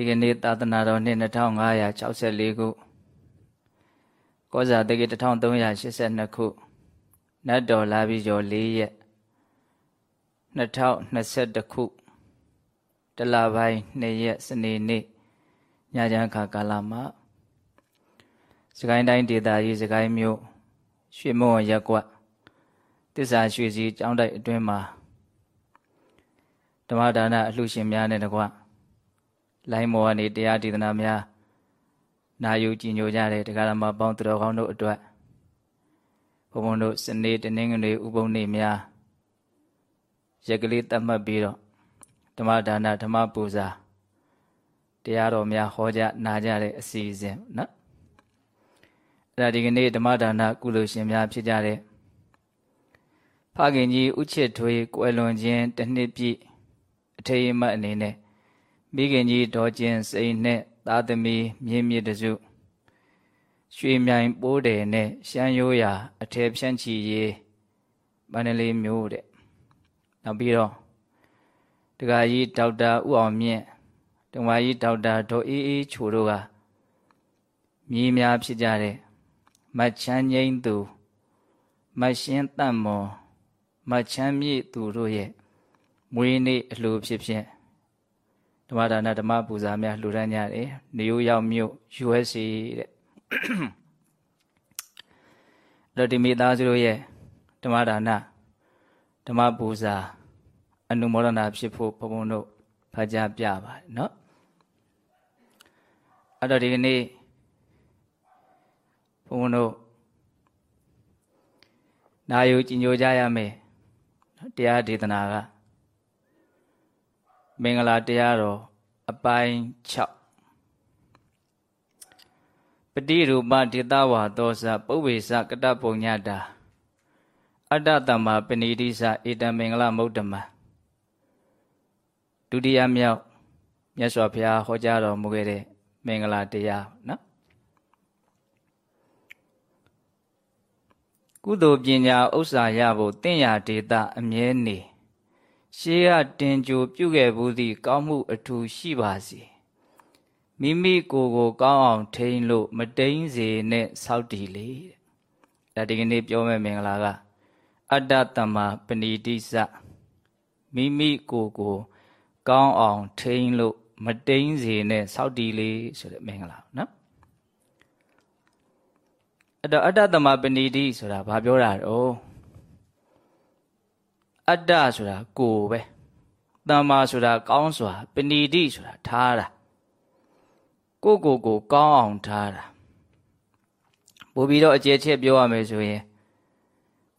ဒီကနေ့သာသနာတော်နှစ်2564ခုကောဇာတက္က1382ခုနတ်တော်လာပြီးကျော်4ရက်2021ခုတလပိုင်း2ရက်စနေနေ့ညချမ်းခါကာလမှာစကိုင်းတိုင်းဒေသကြီးစကိုင်းမြို့ရွှေမုံရက်ကွက်တစ္ဆာရွှေစီကျောင်းတိုက်အတွင်းမှာဓမ္မဒါနအလှရှင်များနဲ့တကွ လိုင်းမော်ကနေတရားဒေသနာများနာယူကြည်ညိုကြတဲ့တရားဓမ္မပေါင်းသူတော်ကောင်းတို့အတွက်ဘုံဘုံတို့စနေတနင်္ဂနွေဥပုံနေ့များရက်ကလေးတတ်မှတ်ပြီးတော့ဓမ္မဒါနဓမ္မပူဇာတရားတော်များဟောကြားနာကြတဲ့အစီအစဉ်နော်အဲ့ဒါဒီကနေ့ဓမ္မဒါနကုလိုရှင်များဖြစ်ကြတဲ့ဖခင်ကြီးဥချစ်ထွေးကွယ်လွန်ခြင်းတစ်နှစ်ပြည့်အထေရမတ်အနေနဲ့ မိခင်ကြီးဒေါ်ကျင်စိန်နဲ့သားသမီးမြင်းမြစ်တစုရွှေမြိုင်ပိုးတယ်နဲ့ရှမ်းရိုးရာအထည်ဖြန့်ချီရေးမန္တလေးမြို့တဲ့နောက်ပြီးတော့တက္ကကြီးဒေါက်တာဥအောင်မြင့်တမကြီးဒေါက်တာဒေါ်အေးအေးချိုတို့ကမြေးများဖြစ်ကြတဲ့မတ်ချမ်းငိမ့်သူမတ်ရှင်းတန့်မော်မတ်ချမ်းမြေ့သူတို့ရဲ့မွေးနေ့အလှဖြစ်ဖြင့် ဓမ္မဒါနဓမ္မပူဇာများလှူဒန်းကြတယ်နေရိုးရောက်မြို့ USA တဲ့တော့ဒီမိသားစုတို့ရဲ့ဓမ္မဒါနဓမ္မပူဇာအနုမောဒနာဖြစ်ဖို့ဘုံဘုံတို့ဖတ်ကြားပြပါတယ်เนาะအဲ့တော့ဒီကနေ့ဘုံဘုံတို့နာယူကြည်ညိုကြရမယ်တရားဒေသနာက မင်္ဂလာတရားတော်အပိုင်း6ပတိရူပဒေတဝါသောစပုဗ္ဗေစကတပုံညတာအတ္တတမ္မာပဏိတိစဧတံမင်္ဂလမௌတ္တမဒုတိယမြောက်မြတ်စွာဘုရားဟောကြားတော်မူခဲ့တဲ့မင်္ဂလာတရားနော်ကုသိုလ်ပညာဥစ္စာရဖို့တင့်ရာဒေတာအမြဲနေ ရှေးကတင်ကြိုပြုခဲ့ဘူးသည့်ကောင်းမှုအထူးရှိပါစေမိမိကိုယ်ကိုကောင်းအောင်ထိန်းလို့မတိန်စေနဲ့စောက်တည်လေတဲ့ဒါဒီကနေ့ပြောမယ့်မင်္ဂလာကအတ္တတမပဏိတိစမိမိကိုယ်ကိုကောင်းအောင်ထိန်းလို့မတိန်စေနဲ့စောက်တည်လေဆိုတဲ့မင်္ဂလာနော်အဲ့တော့အတ္တတမပဏိတိဆိုတာဘာပြောတာတော့ အတ္တဆိုတာကိုယ်ပဲတမ္မာဆိုတာကောင်းစွာပဏိတိဆိုတာထားတာကိုကိုကိုကောင်းအောင်ထားတာပို့ပြီးတော့အကျယ်ချက်ပြောရမယ်ဆိုရင်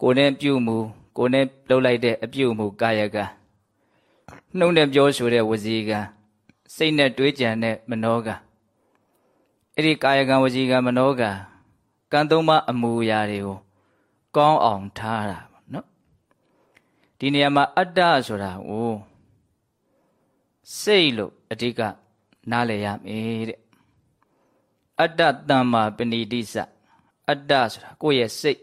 ကိုယ်နဲ့ပြုမှုကိုယ်နဲ့လှုပ်လိုက်တဲ့အပြုမှုကာယကံနှုတ်နဲ့ပြောဆိုတဲ့ဝစီကံစိတ်နဲ့တွေးကြံတဲ့မနောကံအဲ့ဒီကာယကံဝစီကံမနောကံကံသုံးပါးအမူအရာတွေကိုကောင်းအောင်ထားတာ ဒီနေရာမှာအတ္တဆိုတာကိုစိတ်လို့အဓိကနားလည်ရမယ်တဲ့အတ္တတမ္မာပဏိတိစအတ္တဆိုတာကိုယ့်ရဲ့စိတ်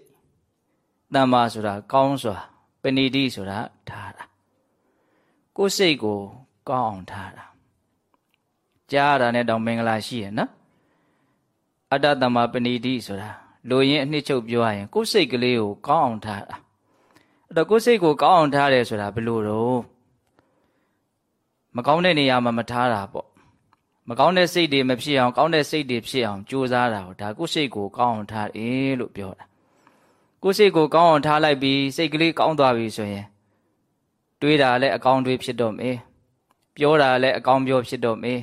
တမ္မာဆိုတာကောင်းစွာပဏိတိဆိုတာထားတာကိုယ်စိတ်ကိုကောင်းအောင်ထားတာကြားရတာနဲ့တောင်မင်္ဂလာရှိရနော်အတ္တတမ္မာပဏိတိဆိုတာလူရင်းအနှစ်ချုပ်ပြောရရင်ကိုယ်စိတ်ကလေးကိုကောင်းအောင်ထားတာ အဲ့တော့ကိုယ်စိတ်ကိုကောင်းအောင်ထားတယ်ဆိုတာဘယ်လိုတော့မကောင်းတဲ့နေရာမှာမထားတာပေါ့မကောင်းတဲ့စိတ်တွေမဖြစ်အောင်ကောင်းတဲ့စိတ်တွေဖြစ်အောင်ကြိုးစားတာဟောဒါကိုယ်စိတ်ကိုကောင်းအောင်ထားတယ်လို့ပြောတာကိုယ်စိတ်ကိုကောင်းအောင်ထားလိုက်ပြီးစိတ်ကလေးကောင်းသွားပြီဆိုရင်တွေးတာလည်းအကောင်းတွေးဖြစ်တော့မယ်ပြောတာလည်းအကောင်းပြောဖြစ်တော့မယ်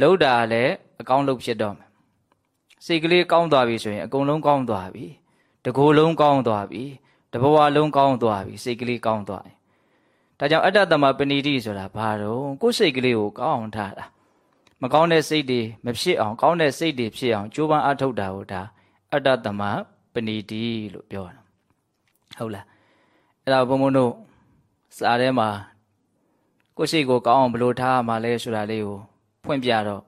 လှုပ်တာလည်းအကောင်းလှုပ်ဖြစ်တော့မယ်စိတ်ကလေးကောင်းသွားပြီဆိုရင်အကုန်လုံးကောင်းသွားပြီတကိုယ်လုံးကောင်းသွားပြီ တဘဝလုံးကောင်းသွားပြီစိတ်ကလေးကောင်းသွားတယ်ဒါကြောင့်အတ္တတမပဏိတိဆိုတာဘာတော့ကိုယ်စိတ်ကလေးကိုကောင်းအောင်ထားတာမကောင်းတဲ့စိတ်တွေမဖြစ်အောင်ကောင်းတဲ့စိတ်တွေဖြစ်အောင်ကြိုးပမ်းအထောက်တာကိုဒါအတ္တတမပဏိတိလို့ပြောတာဟုတ်လားအဲ့ဒါဘုံဘုံတို့စာထဲမှာကိုယ်စိတ်ကိုကောင်းအောင်ဘယ်လိုထားရမှာလဲဆိုတာလေးကိုဖွင့်ပြတော့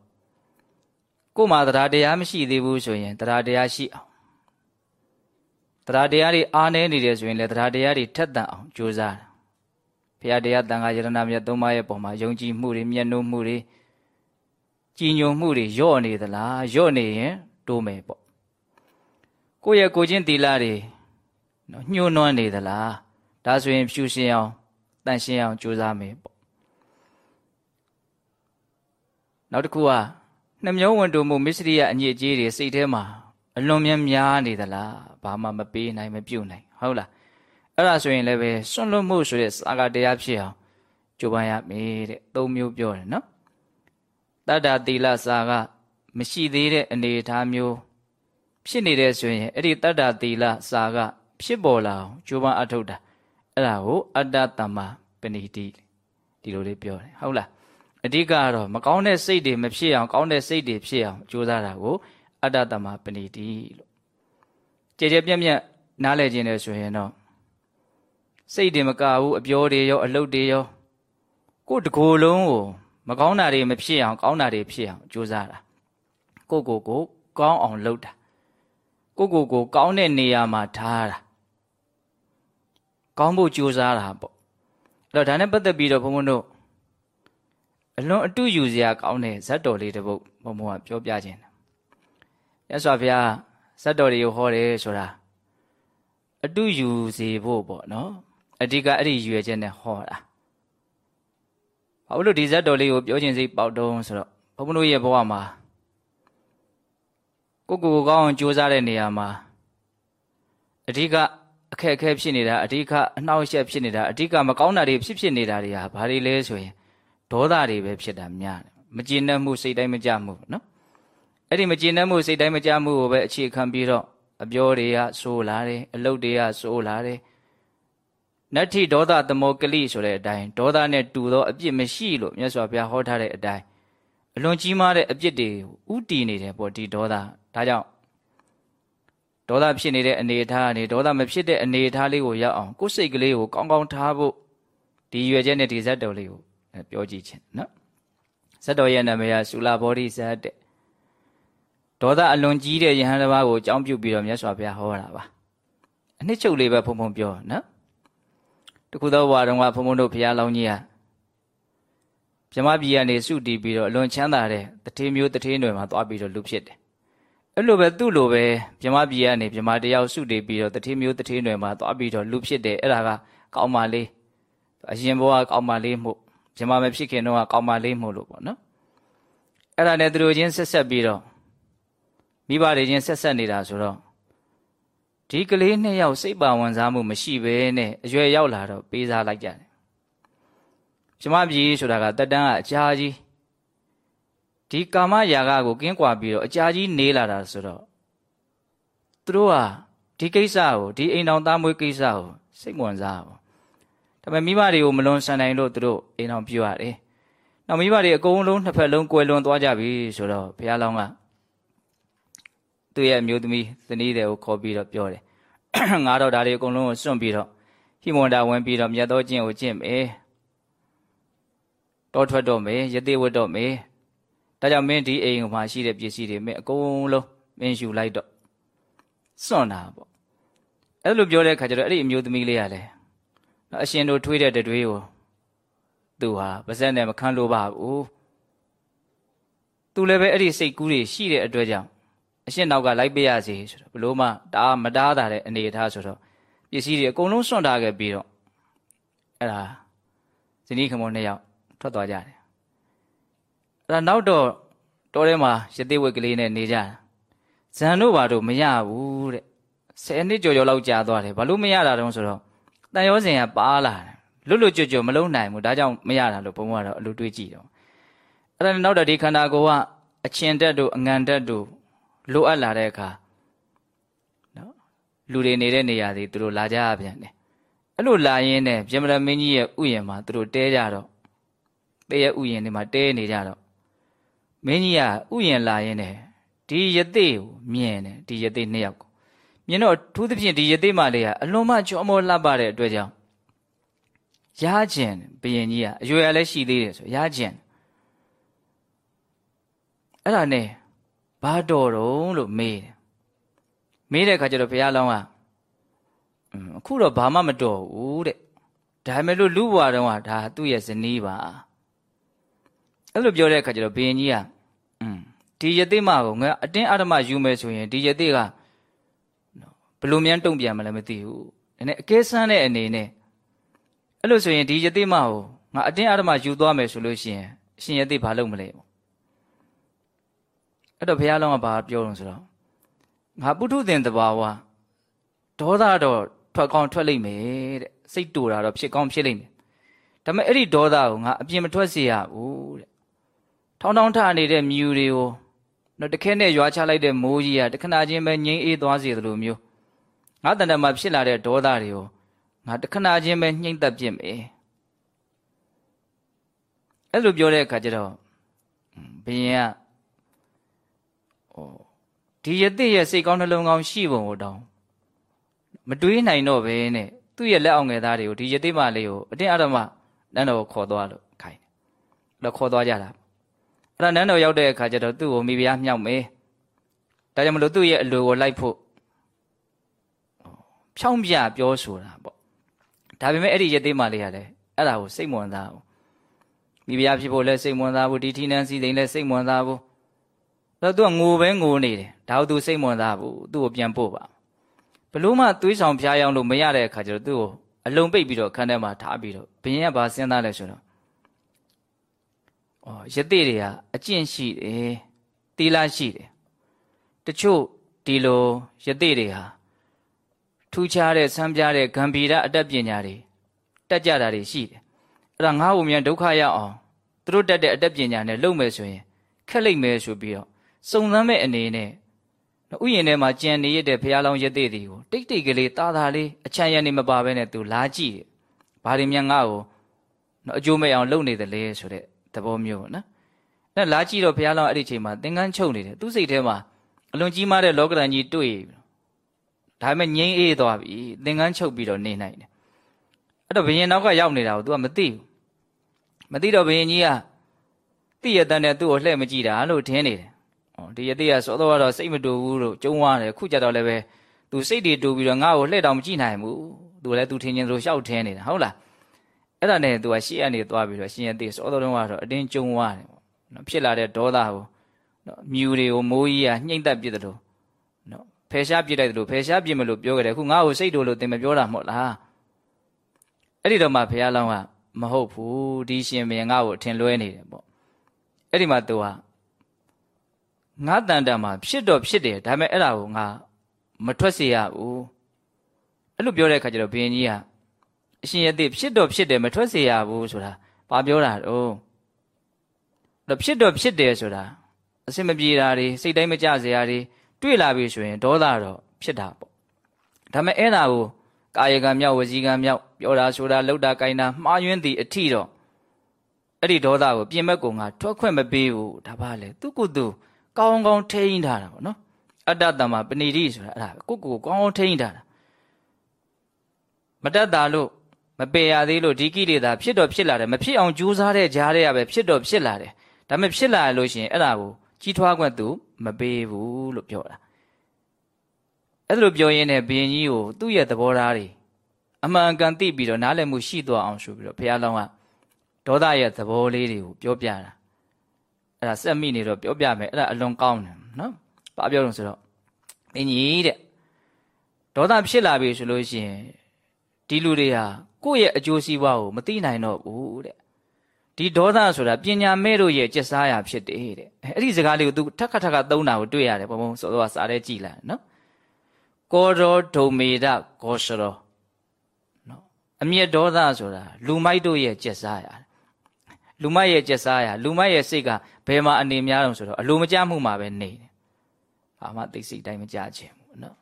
ကိုယ်မှာတရားတရားမရှိသေးဘူးဆိုရင်တရားတရားရှိအောင် တရားတရားတွေအားနည်းနေတယ်ဆိုရင်လည်းတရားတရားတွေထက်သန်အောင်ကြိုးစားတယ်ဘုရားတရားတန်ခါယရဏမြတ်သုံးပါးရဲ့ပုံမှာယုံကြည်မှုတွေမျက်နှိုးမှုတွေကြည်ညိုမှုတွေယော့နေသလားယော့နေရင်တိုးမယ်ပေါ့ကိုယ့်ရဲ့ကိုချင်းတီလာတွေနော်ညှိုးနွမ်းနေသလားဒါဆိုရင်ဖြူရှင်အောင်တန့်ရှင်းအောင်ကြိုးစားမယ်ပေါ့နောက်တစ်ခုကနှမျောဝန်တိုမှုမစ္စရိယအညစ်အကြေးတွေစိတ်ထဲမှာ အလွန်များများနေသလားဘာမှမပေးနိုင်မပြုတ်နိုင်ဟုတ်လားအဲ့ဒါဆိုရင်လည်းပဲစွန့်လွတ်မှုဆိုတဲ့စာကတရားဖြစ်အောင်ကြိုးပမ်းရမယ်တဲ့သုံးမျိုးပြောတယ်နော်တတ္တသီလစာကမရှိသေးတဲ့အနေအထားမျိုးဖြစ်နေတဲ့ဆိုရင်အဲ့ဒီတတ္တသီလစာကဖြစ်ပေါ်လာအောင်ကြိုးပမ်းအထုတ်တာအဲ့ဒါကိုအတ္တတမ္မာပဏိတိဒီလိုလေးပြောတယ်ဟုတ်လားအဓိကကတော့မကောင်းတဲ့စိတ်တွေမဖြစ်အောင်ကောင်းတဲ့စိတ်တွေဖြစ်အောင်ကြိုးစားတာကို အတ္တတမ္မာပဏိတိလို့ကြည်ကြပြက်ပြက်နားလည်ခြင်းနဲ့ဆိုရင်တော့စိတ်တွေမကဘူးအပြောတွေရော အလုပ်တွေရောကိုယ်တကိုယ်လုံးကိုမကောင်းတာတွေမဖြစ်အောင် ကောင်းတာတွေဖြစ်အောင်ကြိုးစားတာကိုကိုကိုကောင်းအောင်လုပ်တာကိုကိုကိုကောင်းတဲ့နေရာမှာထားတာကောင်းဖို့ကြိုးစားတာပေါ့အဲ့တော့ဒါနဲ့ပတ်သက်ပြီးတော့ဘုန်းဘုန်းတို့အလွန်အတူယူစရာကောင်းတဲ့ဇတ်တော်လေးတစ်ပုဒ်ဘုန်းဘုန်းကပြောပြခြင်း ရသော်ဘုရားဇတ်တော်တွေကိုဟောတယ်ဆိုတာအတူယူစေဖို့ပေါ့နော်အဓိကအဲ့ဒီရွယ်ချက်နဲ့ဟောတာဘာလို့ဒီဇတ်တော်လေးကိုပြောခြင်းစိတ်ပေါက်တုံးဆိုတော့ဘုန်းဘုန်းတို့ရဲ့ဘဝမှာကိုကိုကိုကောင်းအောင်ကြိုးစားတဲ့နေရာမှာအဓိကအခက်အခဲဖြစ်နေတာအဓိကအနှောက်အယှက်ဖြစ်နေတာအဓိကမကောင်းတာတွေဖြစ်ဖြစ်နေတာတွေဟာဘာတွေလဲဆိုရင်ဒေါသတွေပဲဖြစ်တာများတယ်မကျေနပ်မှုစိတ်တိုင်းမကြမှုနော် အဲ့ဒီမကျေနပ်မှုစိတ်တိုင်းမကြမှုကိုပဲအခြေခံပြီးတော့အပြောတွေကဆိုးလာတယ်အလုပ်တွေကဆိုးလာတယ်နတ္ထိဒေါသသမောကလိဆိုတဲ့အတိုင်းဒေါသနဲ့တူသောအပြစ်မရှိလို့မြတ်စွာဘုရားဟောထားတဲ့အတိုင်းအလွန်ကြီးမားတဲ့အပြစ်တွေဥတည်နေတယ်ပေါ့ဒီဒေါသဒါကြောင့်ဒေါသဖြစ်နေတဲ့အနေအထားကနေဒေါသမဖြစ်တဲ့အနေအထားလေးကိုရောက်အောင်ကိုယ်စိတ်ကလေးကိုကောင်းကောင်းထားဖို့ဒီရွယ်ချက်နဲ့ဒီဇတ်တော်လေးကိုပြောကြည့်ခြင်းနော်ဇတ်တော်ရဲ့နာမည်ကသုလာဘောဓိဇတ်တဲ့ ဒေါသအလွန်ကြီးတဲ့ယဟန်တစ်ပါးကိုအကြောင်းပြုပြီးတော့မြတ်စွာဘုရားဟောတာပါအနှစ်ချုပ်လေးပဲဖုံဖုံပြောနော်တခုသောဘဝတုန်းကဘုံဘုံတို့ဘုရားလောင်းကြီးဟာမြမပြည်ကနေစုတည်ပြီးတော့အလွန်ချမ်းသာတဲ့တထေးမျိုးတထေးနွယ်မှာသွားပြီးတော့လူဖြစ်တယ်အဲ့လိုပဲသူ့လိုပဲမြမပြည်ကနေမြမတယောက်စုတည်ပြီးတော့တထေးမျိုးတထေးနွယ်မှာသွားပြီးတော့လူဖြစ်တယ်အဲ့ဒါကကောင်းပါလေးအရင်ဘဝကောင်းပါလေးမှုမြမမဖြစ်ခင်တော့ကောင်းပါလေးမှုလို့ပေါ့နော်အဲ့ဒါနဲ့သူတို့ချင်းဆက်ဆက်ပြီးတော့ မိဘတွေချင်းဆက်ဆက်နေတာဆိုတော့ဒီကလေးနှစ်ယောက်စိတ်ပါဝင်စားမှုမရှိဘဲနဲ့အရွယ်ရောက်လာတော့ပေးစားလိုက်ကြတယ်မြမပြည်ဆိုတာကတက်တန်းကအကြာကြီးဒီကာမရာဂကိုကင်းကွာပြီးတော့အကြာကြီးနေလာတာဆိုတော့သူတို့ဟာဒီကိစ္စကိုဒီအိမ်တော်သားမွေးကိစ္စကိုစိတ်ဝင်စားပါဒါပေမဲ့မိဘတွေကိုမလွန်ဆန်နိုင်လို့သူတို့အိမ်တော်ပြုရတယ်နောက်မိဘတွေအကုန်လုံးနှစ်ဖက်လုံးကွယ်လွန်သွားကြပြီဆိုတော့ဘုရားလောင်းက သူ့ရဲ့အမျိုးသမီးဇနီးတွေကိုခေါ်ပြီးတော့ပြောတယ်ငါတော့ဒါတွေအကုန်လုံးကိုစွန့်ပြီးတော့ဟိမန္တာဝင်ပြီးတော့မြတ်သောကျင့်ကိုကျင့်မယ်တောထွက်တော့မယ်ယသိဝတ်တော့မယ်ဒါကြောင့်မင်းဒီအိမ်မှာရှိတဲ့ပစ္စည်းတွေမင်းအကုန်လုံးမင်းယူလိုက်တော့စွန့်တာပေါ့အဲ့လိုပြောတဲ့အခါကျတော့အဲ့ဒီအမျိုးသမီးလေးကလည်းအရှင်တို့ထွေးတဲ့တတွေးကိုသူဟာပါဇက်နဲ့မခံလို့ပါဘူးသူလည်းပဲအဲ့ဒီစိတ်ကူးတွေရှိတဲ့အတွက်ကြောင့် အရှင်နောက်ကလိုက်ပေးရစီဆိုတော့ဘလို့မှတားမတားတာတဲ့အနေအထားဆိုတော့ပစ္စည်းတွေအကုန်လုံးစွန့်ထားခဲ့ပြီးတော့အဲ့ဒါဇနီးခမောနှစ်ယောက်ထွက်သွားကြတယ်အဲ့ဒါနောက်တော့တောထဲမှာရသေးဝက်ကလေးနဲ့နေကြတာဇန်တို့ဘာတို့မရဘူးတဲ့ဆယ်နှစ်ကြော်ကြော်လောက်ကြာသွားတယ်ဘာလို့မရတာတုံးဆိုတော့တန်ရောစင်ကပါလာတယ်လွတ်လွတ်ကြွကြွမလုံးနိုင်ဘူးဒါကြောင့်မရတာလို့ဘုံကတော့အလိုတွေးကြည့်တော့အဲ့ဒါနောက်တော့ဒီခန္ဓာကိုယ်ကအချင်းတက်တို့အငံတက်တို့ လိုအပ်လာတဲ့အခါနော်လူတွေနေတဲ့နေရာတွေသူတို့လာကြရပြန်တယ်အဲ့လိုလာရင်းနဲ့ပြမရမင်းကြီးရဲ့ဥယျာဉ်မှာသူတို့တဲကြတော့တဲရဲ့ဥယျာဉ်တွေမှာတဲနေကြတော့မင်းကြီးကဥယျာဉ်လာရင်းနဲ့ဒီယသိကိုမြင်တယ်ဒီယသိနှစ်ယောက်ကိုမြင်တော့ထူးသဖြင့်ဒီယသိမလေးကအလွန်မှကြောမောလှပတဲ့အတွက်ကြောင့်ရားကျင်ဘယင်ကြီးကအရွယ်လည်းရှိသေးတယ်ဆိုရားကျင်အဲ့ဒါနဲ့ ဘာတော်တော့လို့မေးတယ်မေးတဲ့အခါကျတော့ဘုရားလောင်းကအခုတော့ဘာမှမတော်ဘူးတဲ့ဒါပေမဲ့လို့လူဘွားတုန်းကဒါသူ့ရဲ့ဇနီးပါအဲ့လိုပြောတဲ့အခါကျတော့ဘုရင်ကြီးကဒီယသိမကိုငါအတင်းအဓမ္မယူမယ်ဆိုရင်ဒီယသိကဘလို့မြန်တုံ့ပြန်မလဲမသိဘူးနည်းနည်းအကဲဆန်းတဲ့အနေနဲ့အဲ့လိုဆိုရင်ဒီယသိမကိုငါအတင်းအဓမ္မယူသွားမယ်ဆိုလို့ရှိရင်အရှင်ယသိဘာလုပ်မလဲပေါ့ အဲ့တော့ဘုရားလုံးကဘာပြောလို့ဆိုတော့ငါပုထုသင်တဘာဝဒေါသတော့ထွက်ကောင်းထွက်လိမ့်မယ်တဲ့စိတ်တူတာတော့ဖြစ်ကောင်းဖြစ်လိမ့်မယ်ဒါပေမဲ့အဲ့ဒီဒေါသကိုငါအပြင်မထွက်စေရဘူးတဲ့ထောင်းထောင်းထနေတဲ့မြူတွေကိုတော့တခဲနဲ့ရွာချလိုက်တဲ့မိုးကြီးကတခဏချင်းပဲငြိမ်းအေးသွားစေသလိုမျိုးငါတန်တမှာဖြစ်လာတဲ့ဒေါသတွေကိုငါတခဏချင်းပဲနှိမ့်သက်ပြစ်မယ်အဲ့လိုပြောတဲ့အခါကျတော့ဘုရင်ကဟို ဒီယသိရဲ့စိတ်ကောင်းနှလုံးကောင်းရှိပုံကိုတောင်းမတွေးနိုင်တော့ပဲနဲ့သူ့ရဲ့လက်အောင်ငယ်သားတွေကိုဒီယသိမလေးကိုအတင်းအဓမ္မနန်းတော်ကိုခေါ်သွားလို့ခိုင်းတယ်အဲ့တော့ခေါ်သွားကြတာအဲ့ဒါနန်းတော်ရောက်တဲ့အခါကျတော့သူ့ကိုမိဖုရားမြောက်မယ်ဒါကြောင့်မလို့သူ့ရဲ့အလိုကိုလိုက်ဖို့ဖြောင်းပြပြောဆိုတာပေါ့ဒါပေမဲ့အဲ့ဒီယသိမလေးကလည်းအဲ့ဒါကိုစိတ်မဝင်စားဘူးမိဖုရားဖြစ်ဖို့လည်းစိတ်မဝင်စားဘူးဒီထီနန်းစီသိန်းလည်းစိတ်မဝင်စားဘူး တော့သူကငိုပဲငိုနေတယ်ဒါကိုသူစိတ်မဝင်စားဘူးသူ့ကိုပြန်ပို့ပါဘလို့မှသွေးဆောင်ဖျားယောင်းလို့မရတဲ့အခါကျတော့သူ့ကိုအလုံးပိတ်ပြီးတော့ခန်းထဲမှာထားပြီးတော့ဘင်းကဘာစဉ်းစားလဲဆိုတော့ဩယသိတွေကအကျင့်ရှိတယ်တီလာရှိတယ်တချို့ဒီလိုယသိတွေဟာထူးခြားတဲ့ဆန်းပြားတဲ့ဂံဗီရအတတ်ပညာတွေတက်ကြတာတွေရှိတယ်အဲ့ဒါငါ့ဘုံမြန်ဒုက္ခရောက်အောင်သူတို့တက်တဲ့အတတ်ပညာနဲ့လုပ်မယ်ဆိုရင်ခက်လိမ့်မယ်ဆိုပြီးတော့ စုံစမ်းမဲ့အနေနဲ့ဥယျာဉ်ထဲမှာကြံနေရတဲ့ဘုရားလောင်းရသေးသည်ကိုတိတ်တိတ်ကလေးတာတာလေးအချမ်းရနေမပါဘဲနဲ့သူလာကြည့်တယ်။ဘာတွေမြန်ငါ့ကိုအကျိုးမဲ့အောင်လုပ်နေတယ်လေဆိုတဲ့သဘောမျိုးပေါ့နော်။အဲလာကြည့်တော့ဘုရားလောင်းအဲ့ဒီချိန်မှာသင်္ကန်းချုပ်နေတယ်သူ့စိတ်ထဲမှာအလွန်ကြီးမားတဲ့လောကရန်ကြီးတွေ့ဒါပေမဲ့ငြိမ်းအေးသွားပြီသင်္ကန်းချုပ်ပြီးတော့နေနိုင်တယ်။အဲ့တော့ဘယင်နောက်ကရောက်နေတာကို तू ကမသိဘူး။မသိတော့ဘယင်ကြီးကသိရတဲ့နဲ့သူ့ကိုလှည့်မကြည့်တာလို့ထင်နေတယ်။ဩ ဒီယတိကစောတော့ကတော့စိတ်မတူဘူးလို့ကျုံသွားတယ်ခုကြတော့လည်းပဲသူစိတ်တွေတူပြီးတော့ငါ့ကိုလှည့်တောင်မကြည့်နိုင်ဘူး။သူလည်းသူထင်ချင်းသူရှောက်ထင်းနေတာဟုတ်လား။အဲ့ဒါနဲ့သူကရှေ့ကနေသွားပြီးတော့ရှင်ယတိစောတော့ကတော့အတင်းကျုံသွားတယ်ပေါ့။နော်ဖြစ်လာတဲ့ဒေါသကိုနော်မြူတွေကိုမိုးကြီးကနှိမ့်သက်ပြစ်တယ်လို့နော်ဖယ်ရှားပြစ်လိုက်တယ်လို့ဖယ်ရှားပြစ်မလို့ပြောကြတယ်ခုငါ့ကိုစိတ်တူလို့သင်မပြောတာမဟုတ်လား။အဲ့ဒီတော့မှဘုရားလောင်းကမဟုတ်ဘူးဒီရှင်မင်းငါ့ကိုအထင်လွဲနေတယ်ပေါ့အဲ့ဒီမှာသူက ငါတန်တန်မှာဖြစ်တော့ဖြစ်တယ်ဒါပေမဲ့အဲ့ဒါကိုငါမထွက်စေရဘူးအဲ့လိုပြောတဲ့အခါကျတော့ဘုရင်ကြီးကအရှင်ရသေးဖြစ်တော့ဖြစ်တယ်မထွက်စေရဘူးဆိုတာဘာပြောတာတော့တော့ဖြစ်တော့ဖြစ်တယ်ဆိုတာအစင်မပြေတာတွေစိတ်တိုင်းမကြစရာတွေတွေ့လာပြီဆိုရင်ဒေါသတော့ဖြစ်တာပေါ့ဒါပေမဲ့အဲ့ဒါကိုကာယကံမြောက်ဝစီကံမြောက်ပြောတာဆိုတာလှုပ်တာကိုင်းတာမှားယွင်းသည်အထီတော့အဲ့ဒီဒေါသကိုပြင်မဲ့ကောင်ကထွက်ခွင့်မပေးဘူးဒါပါလေသူကုသူ ကောင်းကောင်းထိန်းထားတာပေါ့နော်အတ္တတမပဏိတိဆိုတာအဲ့ဒါကိုကိုကောင်းကောင်းထိန်းထားတာမတတ်တာလို့မပေရသေးလို့ဒီကိလေသာဖြစ်တော့ဖြစ်လာတယ်မဖြစ်အောင်ကြိုးစားတဲ့ကြားတွေကပဲဖြစ်တော့ဖြစ်လာတယ်ဒါပေမဲ့ဖြစ်လာလို့ရှိရင်အဲ့ဒါကိုကြီးထွားခွင့်သူမပေးဘူးလို့ပြောတာအဲ့လိုပြောရင်းနဲ့ဘုရင်ကြီးကိုသူ့ရဲ့သဘောထားတွေအမှန်ကန်သိပြီးတော့နားလည်မှုရှိသွားအောင်ဆိုပြီးတော့ဘုရားလောင်းကဒေါသရဲ့သဘောလေးတွေကိုပြောပြတာ အဲ့ဒါစက်မိနေတော့ပြောပြမယ်အဲ့ဒါအလွန်ကောင်းတယ်နော်ဘာပြောလို့ဆိုတော့အင်းကြီးတဲ့ဒေါသဖြစ်လာပြီဆိုလို့ရှိရင်ဒီလူတွေဟာကိုယ့်ရဲ့အကျိုးစီးပွားကိုမသိနိုင်တော့ဘူးတဲ့ဒီဒေါသဆိုတာပညာမဲ့တို့ရဲ့ကျက်စားရာဖြစ်တယ်တဲ့အဲ့ဒီစကားလေးကို तू ထက်ခါထက်ခါသုံးတာကိုတွေ့ရတယ်ဘုံဘုံစောစောစားတဲ့ကြည်လာနော်ကောရောဒုံမေဒဂောရှရောနော်အမျက်ဒေါသဆိုတာလူမိုက်တို့ရဲ့ကျက်စားရာ လူမိုက်ရဲ့ကျက်စားရာလူမိုက်ရဲ့စိတ်ကဘယ်မှာအနေများတော့ဆိုတော့အလိုမကျမှုမှာပဲနေတယ်ဘာမှသိစိတ်တိုင်းမကြခြင်းဘူးနော်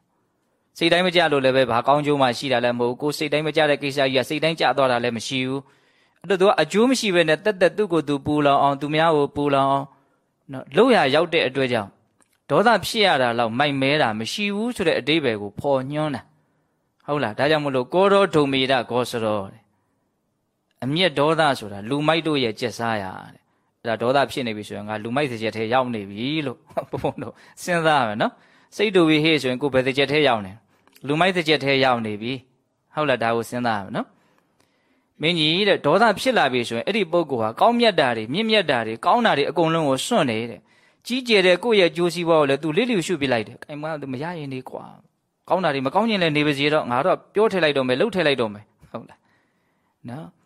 စိတ်တိုင်းမကြလို့လည်းပဲဘာကောင်းကျိုးမှရှိတာလည်းမဟုတ်ကိုစိတ်တိုင်းမကြတဲ့ကိစ္စကြီးကစိတ်တိုင်းကြသွားတာလည်းမရှိဘူးအဲ့တော့သူကအကျိုးမရှိဘဲနဲ့တက်တက်သူ့ကိုသူပူလောင်အောင်သူများကိုပူလောင်အောင်နော်လို့ရရောက်တဲ့အတွက်ကြောင့်ဒေါသဖြစ်ရတာလောက်မိုက်မဲတာမရှိဘူးဆိုတဲ့အတိပ္ပယ်ကိုဖော်ညွှန်းတာဟုတ်လားဒါကြောင့်မလို့ကောရောဒုံမေဒဂောစရော အမျက်ဒေါသဆိုတာလူမိုက်တို့ရဲ့ကြက်စားရတဲ့အဲ့ဒါဒေါသဖြစ်နေပြီဆိုရင်ငါလူမိုက်စကြက်ထဲရောက်နေပြီလို့ဘုံဘုံတို့စဉ်းစားရမယ်နော်စိတ်တူပြီးဟေ့ဆိုရင်ကိုဘယ်စကြက်ထဲရောက်နေလူမိုက်စကြက်ထဲရောက်နေပြီဟုတ်လားဒါကိုစဉ်းစားရမယ်နော်မင်းကြီးတဲ့ဒေါသဖြစ်လာပြီဆိုရင်အဲ့ဒီပုဂ္ဂိုလ်ဟာကောင်းမြတ်တာတွေမြင့်မြတ်တာတွေကောင်းတာတွေအကုန်လုံးကိုစွန့်နေတဲ့ကြီးကျယ်တဲ့ကိုယ့်ရဲ့ကြိုးစည်းပွားကိုလည်း तू လစ်လျူရှုပြလိုက်တယ်။အိမ်မ तू မရရင်နေကွာ။ကောင်းတာတွေမကောင်းရင်လည်းနေပါစေတော့ငါတော့ပြောထည့်လိုက်တော့မယ်လှုပ်ထည့်လိုက်တော့မယ်ဟုတ်လား။နော်။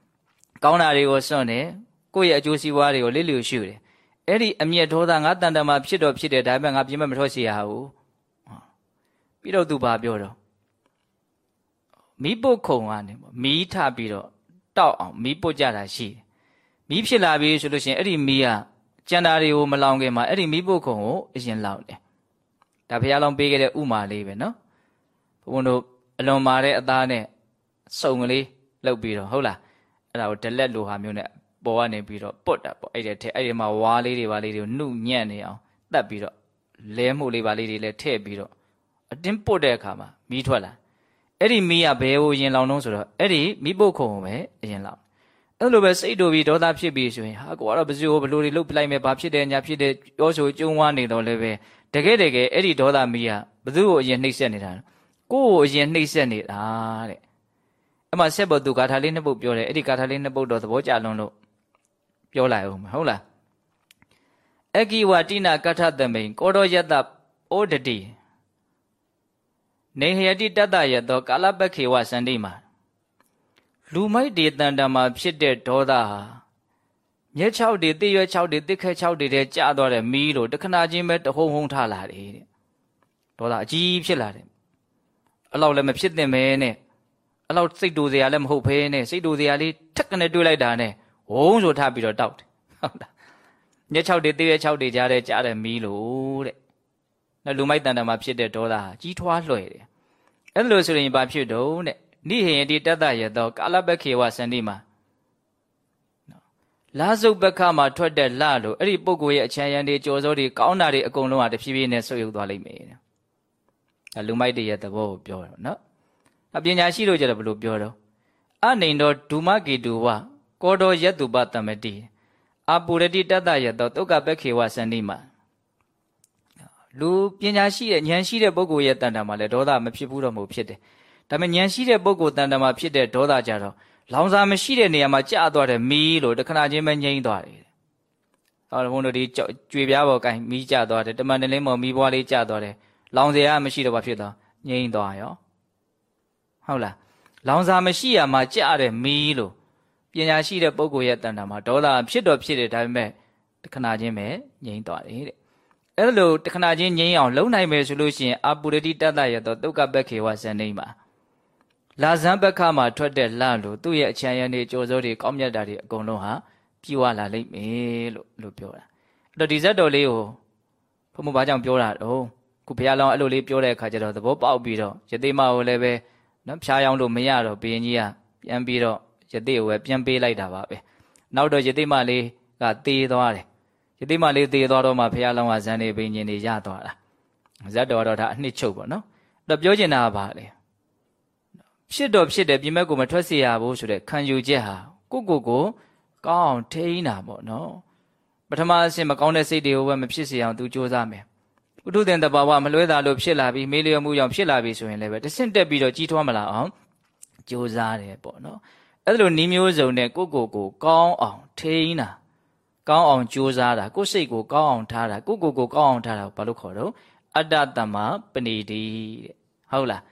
ကောင်းတာတွေကိုစွန့်တယ်ကိုယ့်ရဲ့အကျိုးစီးပွားတွေကိုလစ်လျူရှုတယ်။အဲ့ဒီအမျက်ဒေါသငါတန်တမာဖြစ်တော့ဖြစ်တယ်ဒါပေမဲ့ငါပြင်မဲ့မထွက်စီရဘူး။ပြီးတော့ तू ဘာပြောတော့မီးပုတ်ခုံကနေမီးထပြီးတော့တောက်အောင်မီးပုတ်ကြတာရှိတယ်။မီးဖြစ်လာပြီဆိုလို့ရှိရင်အဲ့ဒီမီးကကျန်တာတွေကိုမလောင်ခင်မှာအဲ့ဒီမိဖို့ခုံကိုအရင်လောင်တယ်ဒါဘုရားလောင်းပေးခဲ့တဲ့ဥမာလေးပဲနော်ဘုန်းတို့အလွန်မာတဲ့အသားနဲ့စုံကလေးလှုပ်ပြီးတော့ဟုတ်လား အဲ့ဒါကိုဒလက်လိုဟာမျိုးနဲ့ပေါ်ကနေပြီးတော့ပုတ်တာပေါ့အဲ့ဒီထဲအဲ့ဒီမှာဝါးလေးတွေပါလေးတွေကိုနှုတ်ညံ့နေအောင်တတ်ပြီးတော့လဲမှုလေးပါလေးတွေလည်းထည့်ပြီးတော့အတင်းပုတ်တဲ့အခါမှာမီးထွက်လာအဲ့ဒီမီးကဘယ်ကိုရင်လောင်တော့ဆိုတော့အဲ့ဒီမီးပုတ်ခုံကိုပဲအရင်လောင်အဲ့လိုပဲစိတ်တူပြီးဒေါသဖြစ်ပြီးဆိုရင်ဟာကိုကတော့ဘယ်လိုဘလို့တွေလုတ်ပလိုက်မယ်ဘာဖြစ်တယ်ညာဖြစ်တယ်ပြောဆိုကျုံဝါနေတော့လည်းပဲတကယ်တကယ်အဲ့ဒီဒေါသမီးကဘသူ့ကိုအရင်နှိပ်စက်နေတာကိုယ့်ကိုအရင်နှိပ်စက်နေတာတဲ့ အမှဆက်ပေါ်သူဂါထာလေးနှစ်ပုတ်ပြောတယ်အဲ့ဒီဂါထာလေးနှစ်ပုတ်တော့သဘောကျလွန်းလို့ပြောလိုက်အောင်ဟုတ်လားအကိဝတိနာကထသမိန်ကောတော်ယတဩဒတိနေဟယတိတတ္တယတောကာလပခေဝစန္တိမာလူမိုက်တွေတန်တမာဖြစ်တဲ့ဒေါသဟာမျက်ချောက်တွေတိရွက်ချောက်တွေတစ်ခဲချောက်တွေထဲကျသွားတဲ့မီးလို့တခဏချင်းပဲတဟုံဟုံထလာတယ်တဲ့ဒေါသအကြီးဖြစ်လာတယ်အလောက်လည်းမဖြစ်သင့်ပဲနဲ့ အလောက်စိတ်တူစရာလည်းမဟုတ်ဘဲနဲ့စိတ်တူစရာလေးထက်ကနေတွေးလိုက်တာနဲ့ဝုန်းဆိုထပြီးတော့တောက်တယ်ဟုတ်လားမျက်ချောက်တွေတိရွက်ချောက်တွေကြားထဲကျတဲ့မီးလို့တဲ့နော်လူမိုက်တန်တမာဖြစ်တဲ့ဒေါသဟာကြီးထွားလွှဲတယ်အဲ့လိုဆိုရင်ဘာဖြစ်တော့တဲ့နိဟေယတိတတ္တယသောကာလပခေဝစန္ဒီမှာလာစုပ်ပခမှာထွက်တဲ့လလို့အဲ့ဒီပုဂ္ဂိုလ်ရဲ့အချမ်းရံတွေကြော်စောတွေကောင်းတာတွေအကုန်လုံးဟာတဖြည်းဖြည်းနဲ့ဆုပ်ယုပ်သွားလိမ့်မယ်ဒါလူမိုက်တရဲ့သဘောကိုပြောတယ်နော် အပညာရှိလို့ကြတော့ဘယ်လိုပြောတော့အနေတော်ဒုမကေတုဝကောတော်ယတုပတမတိအာပုရတိတတ္တယသောတုတ်ကပခေဝစန္ဒီမှာလူပညာရှိတဲ့ဉာဏ်ရှိတဲ့ပုဂ္ဂိုလ်ရဲ့တန်တာမှာလည်းဒေါသမဖြစ်ဘူးတော့မဟုတ်ဖြစ်တယ်ဒါပေမဲ့ဉာဏ်ရှိတဲ့ပုဂ္ဂိုလ်တန်တမာဖြစ်တဲ့ဒေါသကြတော့လောင်စာမရှိတဲ့နေရာမှာကြာသွားတယ်မီးလို့တခဏချင်းပဲငြိမ့်သွားတယ်ဟောဘုန်းတို့ဒီကြွေပြားပေါ်ကိုင်းမီးကျသွားတယ်တမန်တလင်းပေါ်မီးပွားလေးကျသွားတယ်လောင်စရာမရှိတော့ဘာဖြစ်သွားငြိမ့်သွားရော ဟုတ်လားလောင်စာမရှိရမှာကြာတယ်မီးလို့ပညာရှိတဲ့ပုဂ္ဂိုလ်ရဲ့တန်တာမှာဒေါသဖြစ်တော့ဖြစ်တယ်ဒါပေမဲ့တခဏချင်းပဲငြိမ့်သွားတယ်တဲ့အဲ့လိုတခဏချင်းငြိမ့်အောင်လုံနိုင်မယ်ဆိုလို့ရှိရင်အပုရတိတတ္တရတော့ဒုက္ခပက္ခေဝဇန်နေမှာလာဇန်ဘက်ခမှာထွက်တဲ့လလို့သူ့ရဲ့အချမ်းရံတွေကြောစိုးတွေကောင်းမြတ်တာတွေအကုန်လုံးဟာပြည့်ဝလာလိမ့်မယ်လို့လို့ပြောတာအဲ့တော့ဒီဇက်တော်လေးကိုဘုံမဘာကြောင့်ပြောတာတော့ခုဘုရားလောင်းအဲ့လိုလေးပြောတဲ့အခါကျတော့သဘောပေါက်ပြီးတော့ယသိမကိုလည်းပဲ နော်ဖြားယောင်းလို့မရတော့ဘုရင်ကြီးကပြန်ပြီးတော့ယသိကိုပဲပြန်ပေးလိုက်တာပါပဲနောက်တော့ယသိမလေးကတေးသွားတယ်ယသိမလေးတေးသွားတော့မှဘုရားလောင်းကဇန်နေဘိညာဉ်တွေရသွားတာဇက်တော်တော့ဒါအနှစ်ချုပ်ပေါ့နော်အဲ့တော့ပြောချင်တာကဘာလဲဖြစ်တော့ဖြစ်တယ်ပြင်မဲ့ကိုမထွက်စေရဘူးဆိုတဲ့ခံယူချက်ဟာကိုကိုကိုကောင်းအောင်ထိန်းတာပေါ့နော်ပထမအဆင့်မကောင်းတဲ့စိတ်တွေကိုပဲမဖြစ်စေအောင်သူစ조사မယ် ဥထုသင်တဘာဝမလွဲတာလို့ဖြစ်လာပြီးမေးလျော်မှုကြောင့်ဖြစ်လာပြီးဆိုရင်လည်းပဲတဆင့်တက်ပြီးတော့ကြီးထွားမလာအောင်စ조사တယ်ပေါ့နော်အဲ့လိုနီးမျိုးစုံနဲ့ကိုကိုကိုကောင်းအောင်ထိန်းတာကောင်းအောင်ကြိုးစားတာကိုယ်စိတ်ကိုကောင်းအောင်ထားတာကိုကိုကိုကောင်းအောင်ထားတာဘာလို့ခေါ်တော့အတ္တတမပဏိတိတဲ့ဟုတ်လား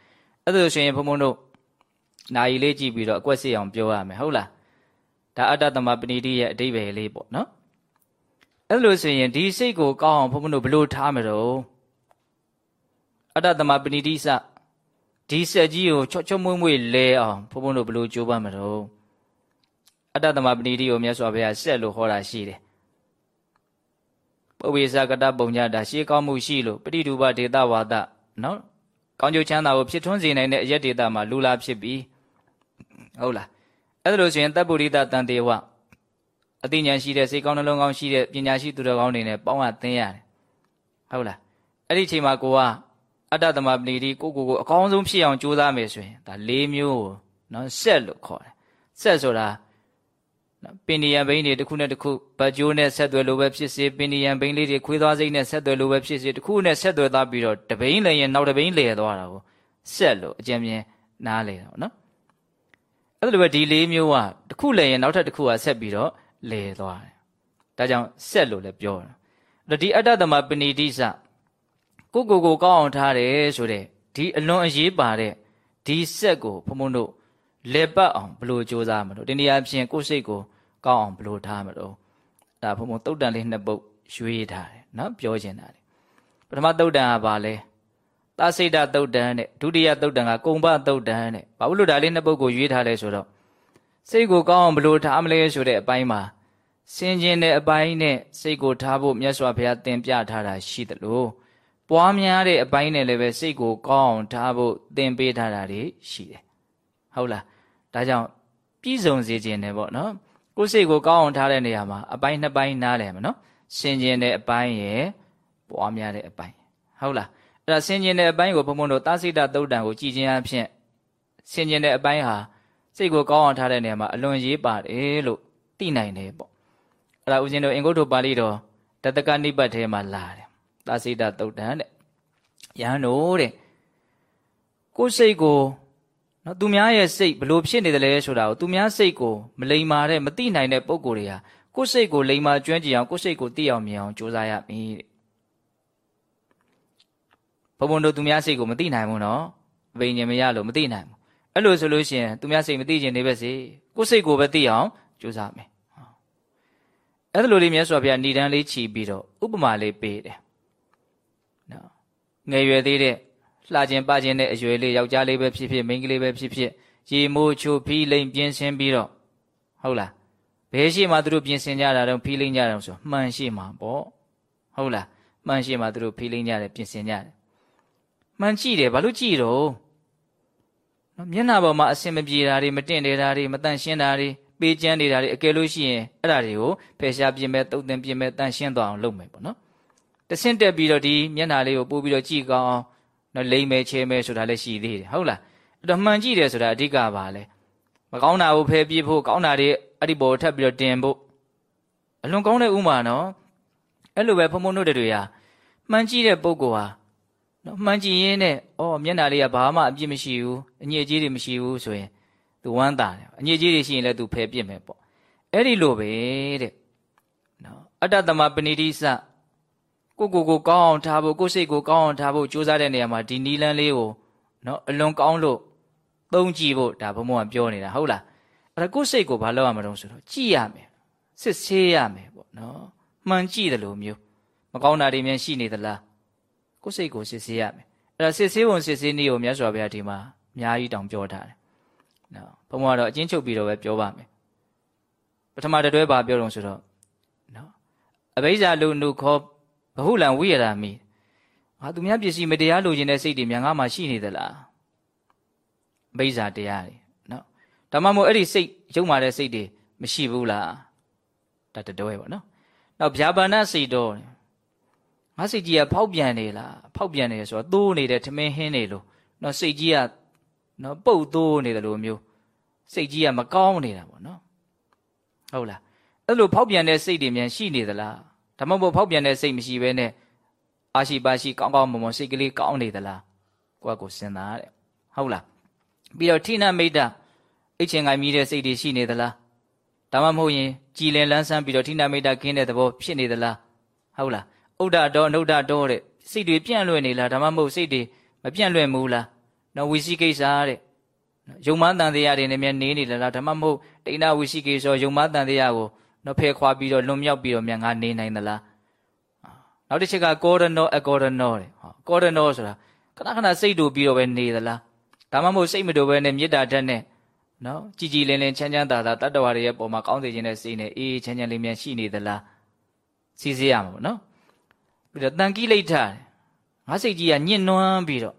အဲ့ဒါဆိုရင်ဘုံဘုံတို့နာယီလေးကြည့်ပြီးတော့အကွက်စစ်အောင်ပြောရမယ်ဟုတ်လားဒါအတ္တသမပဏိတိရဲ့အတိပ္ပယ်လေးပေါ့နော် အဲ့လိုဆိုရင်ဒီစိတ်ကိုကောင်းအောင်ဘုန်းဘုန်းတို့ဘလို့ထားမလို့အတ္တသမပဏိတိစဒီစက်ကြီးကိုချော့ချော့မွေ့မွေ့လဲအောင်ဘုန်းဘုန်းတို့ဘလို့ကြိုးပမ်းမလို့အတ္တသမပဏိတိကိုမြတ်စွာဘုရားဆက်လို့ဟောတာရှိတယ်ပုဝေသကတပုံညတာရှေးကောင်းမှုရှိလို့ပဋိဒုဘဒေတာဝါဒနော်ကောင်းကျိုးချမ်းသာကိုဖြစ်ထွန်းစေနိုင်တဲ့အရက်ဒေတာမှာလူလာဖြစ်ပြီးဟုတ်လားအဲ့ဒါလို့ဆိုရင်တပ်ပုရိသတန်တေဝ အသိဉာဏ်ရှိတဲ့စိတ်ကောင်းနှလုံးကောင်းရှိတဲ့ပညာရှိသူတော်ကောင်းတွေနဲ့ပေါင်းအပ်သင်ရတယ်ဟုတ်လားအဲ့ဒီအချိန်မှာကိုကအတ္တသမပဏိတိကိုကိုကိုအကောင်းဆုံးဖြစ်အောင်ကြိုးစားမယ်ဆိုရင်ဒါ၄မျိုးကိုနော်ဆက်လို့ခေါ်တယ်ဆက်ဆိုတာနော်ပင်ဒီယံဘိန်းတွေတစ်ခုနဲ့တစ်ခုဗတ်ကြိုးနဲ့ဆက်သွယ်လို့ပဲဖြစ်စေပင်ဒီယံဘိန်းလေးတွေခွေးသွားစိတ်နဲ့ဆက်သွယ်လို့ပဲဖြစ်စေတစ်ခုနဲ့ဆက်သွယ်သားပြီးတော့တဘိန်းလည်းရင်နောက်တဘိန်းလဲသွားတာကိုဆက်လို့အကျဉ်းပြင်းနားလေတော့နော်အဲ့လိုပဲဒီလေးမျိုးကတစ်ခုလဲရင်နောက်ထပ်တစ်ခုကဆက်ပြီးတော့ လဲသွားတယ်ဒါကြောင့်ဆက်လို့လည်းပြောတာဒီအတ္တသမပဏိတိစကိုကိုကိုကောင်းအောင်ထားတယ်ဆိုတဲ့ဒီအလွန်အရေးပါတဲ့ဒီစက်ကိုဘုံဘုံတို့လေပတ်အောင်ဘလို့စူးစမ်းမလို့ဒီနေရာဖြင့်ကိုယ်စိတ်ကိုကောင်းအောင်ဘလို့ထားမလို့ဒါဘုံဘုံတုတ်တန်လေးနှစ်ပုတ်ရွေးထားတယ်နော်ပြောချင်တာလေပထမတုတ်တန်ကဘာလဲသာစိတ်တတုတ်တန်တဲ့ဒုတိယတုတ်တန်ကကုံဘတုတ်တန်တဲ့ဘာလို့ဒါလေးနှစ်ပုတ်ကိုရွေးထားလဲဆိုတော့ စိတ်ကိုကောင်းအောင်ဘလို့ထားမလဲဆိုတဲ့အပိုင်းမှာစင်ကျင်တဲ့အပိုင်းနဲ့စိတ်ကိုထားဖို့မြတ်စွာဘုရားသင်ပြထားတာရှိသလိုပွားများတဲ့အပိုင်းနဲ့လည်းပဲစိတ်ကိုကောင်းအောင်ထားဖို့သင်ပေးထားတာတွေရှိတယ်ဟုတ်လားဒါကြောင့်ပြည့်စုံစေခြင်းတယ်ပေါ့နော်ကိုယ်စိတ်ကိုကောင်းအောင်ထားတဲ့နေရာမှာအပိုင်းနှစ်ပိုင်းနားလည်မှာနော်စင်ကျင်တဲ့အပိုင်းရယ်ပွားများတဲ့အပိုင်းဟုတ်လားအဲ့ဒါစင်ကျင်တဲ့အပိုင်းကိုဘုံဘုံတို့သာစိတသုတ်တံကိုကြည်ခြင်းအဖြစ်စင်ကျင်တဲ့အပိုင်းဟာ စိတ်ကိုကောင်းအောင်ထားတဲ့နေရာမှာအလွန်ရေးပါတယ်လို့သိနိုင်တယ်ပေါ့အဲ့ဒါဦးဇင်းတို့အင်္ဂုတ္တပါဠိတော်တတကနိပတ်ထဲမှာလာတယ်သာစိတသုတ်တံတဲ့ယဟန်တို့တဲ့ကိုယ်စိတ်ကိုနော်သူများရဲ့စိတ်ဘလို့ဖြစ်နေတယ်လဲဆိုတာကိုသူများစိတ်ကိုမလိမ္မာတဲ့မသိနိုင်တဲ့ပုံကိုယ်တွေဟာကိုယ်စိတ်ကိုလိမ္မာကျွမ်းကျင်အောင်ကိုယ်စိတ်ကိုသိအောင်မြင်အောင်ကြိုးစားရမည်တဲ့ဘုံဘုံတို့သူများစိတ်ကိုမသိနိုင်ဘူးနော်အဘိညာဉ်မရလို့မသိနိုင်ဘူး အဲ့လိုဆိုလို့ရှိရင်သူများစိတ်မသိခြင်းနေပဲစေကိုယ်စိတ်ကိုပဲသိအောင်ကြိုးစားမယ်အဲ့ဒါလိုလေးမြတ်စွာဘုရားဏိဒန်းလေးခြီးပြီးတော့ဥပမာလေးပေးတယ်နော်ငယ်ရွယ်သေးတဲ့လှခြင်းပခြင်းတဲ့အရွယ်လေးယောက်ျားလေးပဲဖြစ်ဖြစ်မိန်းကလေးပဲဖြစ်ဖြစ်ရေမိုးချိုဖီးလိမ်ပြင်းရှင်းပြီးတော့ဟုတ်လားဘယ်ရှိမှသူတို့ပြင်ဆင်ကြတာတော့ဖီးလိမ်ကြတယ်ဆိုမှန်ရှိမှာပေါ့ဟုတ်လားမှန်ရှိမှသူတို့ဖီးလိမ်ကြတယ်ပြင်ဆင်ကြတယ်မှန်ကြည့်တယ်ဘာလို့ကြည့်တော့ နော်မျက်နှာပေါ်မှာအစင်မပြေတာတွေမတင့်တယ်တာတွေမတန့်ရှင်းတာတွေပေးကျန်းနေတာတွေအကယ်လို့ရှိရင်အဲ့ဒါတွေကိုဖယ်ရှားပြင်မဲ့တုတ်တင်ပြင်မဲ့တန့်ရှင်းသွားအောင်လုပ်မယ်ပေါ့နော်တဆင့်တက်ပြီးတော့ဒီမျက်နှာလေးကိုပို့ပြီးတော့ကြည့်ကောင်းအောင်နော်လိမ့်မယ်ချဲမယ်ဆိုတာလည်းရှိသေးတယ်ဟုတ်လားအဲ့တော့မှန်ကြည့်တယ်ဆိုတာအဓိကပါလဲမကောင်းတာကိုဖယ်ပြဖို့ကောင်းတာတွေအဲ့ဒီပေါ်ထပ်ပြီးတော့တင်ဖို့အလွန်ကောင်းတဲ့ဥမာနော်အဲ့လိုပဲဖုံဖုံတို့တွေဟာမှန်ကြည့်တဲ့ပုံကောဟာ နော်မှန်ကြည့်ရင်းနဲ့အော်မျက်နှာလေးကဘာမှအပြစ်မရှိဘူးအညစ်အကြေးတွေမရှိဘူးဆိုရင်သူဝမ်းသာတယ်အညစ်အကြေးတွေရှိရင်လည်းသူဖယ်ပြစ်မယ်ပေါ့အဲ့ဒီလိုပဲတဲ့နော်အတ္တသမပဏိတိစကိုကိုကိုကောင်းအောင်ထားဖို့ကိုစိတ်ကိုကောင်းအောင်ထားဖို့ကြိုးစားတဲ့နေရာမှာဒီနီလန်းလေးကိုနော်အလွန်ကောင်းလို့သုံးကြည့်ဖို့ဒါဘုံဘုံကပြောနေတာဟုတ်လားအဲ့ဒါကိုစိတ်ကိုဘာလုပ်ရမလို့ဆိုတော့ကြည့်ရမယ်စစ်ဆေးရမယ်ပေါ့နော်မှန်ကြည့်တယ်လို့မျိုးမကောင်းတာတွေများရှိနေသလား ကိုစိတ်ကိုစစ်ဆေးရမယ်အဲ့ဒါစစ်ဆေးပုံစစ်ဆေးနည်းကိုမြတ်စွာဘုရားဒီမှာအများကြီးတောင်ပြောထားတယ်နော်ဘုံဘုံကတော့အချင်းချုပ်ပြီးတော့ပဲပြောပါမယ်ပထမတတွဲပါပြောတော့ဆိုတော့နော်အဘိဇ္ဇာလူနုခောဘဟုလံဝိရဒမိငါသူများပစ္စည်းမတရားလိုချင်တဲ့စိတ်တွေများငါမှရှိနေသလားအဘိဇ္ဇာတရားတွေနော်ဒါမှမဟုတ်အဲ့ဒီစိတ်ယုံမာတဲ့စိတ်တွေမရှိဘူးလားဒါတတွဲပေါ့နော်နောက်ဗျာပါဏစိတ်တော့ ငါစိတ်ကြီးကဖောက်ပြန်နေလားဖောက်ပြန်နေဆိုတော့သိုးနေတဲ့ထမင်းဟင်းနေလို့နော်စိတ်ကြီးကနော်ပုတ်သိုးနေတယ်လို့မျိုးစိတ်ကြီးကမကောင်းနေတာပေါ့နော်ဟုတ်လားအဲ့လိုဖောက်ပြန်တဲ့စိတ်တွေမြန်ရှိနေသလားဒါမှမဟုတ်ဖောက်ပြန်တဲ့စိတ်မရှိဘဲနဲ့အာရှိပါရှိကောင်းကောင်းမွန်မွန်စိတ်ကလေးကောင်းနေသလားကိုယ့်ကိုစဉ်းစားတဲ့ဟုတ်လားပြီးတော့ထိနမိတ်တအိတ်ချင်ငိုင်မိတဲ့စိတ်တွေရှိနေသလားဒါမှမဟုတ်ရင်ကြည်လင်လန်းဆန်းပြီးတော့ထိနမိတ်တကင်းတဲ့သဘောဖြစ်နေသလားဟုတ်လား ဥဒ္ဒတော်အနုဒ္ဒတော်တဲ့စိတ်တွေပြန့်လွင့်နေလားဒါမှမဟုတ်စိတ်တွေမပြန့်လွင့်ဘူးလားနော်ဝီစီကိစ္စတဲ့ယုံမတန်တရားတွေနဲ့မြန်နေနေလားဒါမှမဟုတ်တိဏဝီစီကိစ္စယုံမတန်တရားကိုနော်ဖယ်ခွာပြီးတော့လွန်မြောက်ပြီးတော့မြန်ငါနေနိုင်သလားနောက်တစ်ချက်ကကောရနောအကောရနောတဲ့ဟောကောရနောဆိုတာခဏခဏစိတ်တူပြီးတော့ပဲနေသလားဒါမှမဟုတ်စိတ်မတူပဲနဲ့မေတ္တာဓာတ်နဲ့နော်ကြည်ကြည်လင်လင်ချမ်းချမ်းသာသာတတ္တဝါတွေရဲ့ပုံမှာကောင်းစေခြင်းနဲ့စိတ်နဲ့အေးချမ်းချမ်းလေးမြန်ရှိနေသလားစီစေးရမှာပေါ့နော် ပြီးတော့တန်ကိလိဋ္ဌငါစိတ်ကြီးကညှဉ်းနှွမ်းပြီးတော့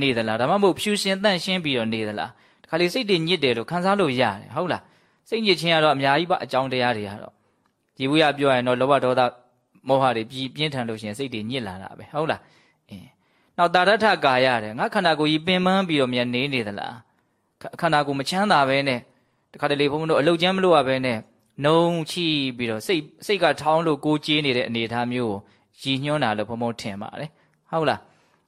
နေသလားဒါမှမဟုတ်ဖြူရှင်တန့်ရှင်းပြီးတော့နေသလားတခါလေစိတ်တွေညစ်တယ်လို့ခံစားလို့ရတယ်ဟုတ်လားစိတ်ညစ်ခြင်းကတော့အများကြီးပါအကြောင်းတရားတွေကတော့ဒီဝိယပြောရရင်တော့လောဘဒေါသမောဟတွေပြီးပြင်းထန်လို့ရှိရင်စိတ်တွေညစ်လာတာပဲဟုတ်လားအင်းနောက်တာရထကာရတယ်ငါခန္ဓာကိုယ်ကြီးပင်ပန်းပြီးတော့မြန်နေနေသလားခန္ဓာကိုယ်မချမ်းသာပဲနဲ့တခါတလေဘုန်းဘုန်းတို့အလုတ်ကျမ်းမလို့ရပဲနဲ့ နှုံချိပြီးတော့စိတ်စိတ်ကထောင်းလို့ကိုကြေးနေတဲ့အနေအထားမျိုးကိုရည်ညွှန်းတာလို့ဘုံဘုံထင်ပါတယ်ဟုတ်လား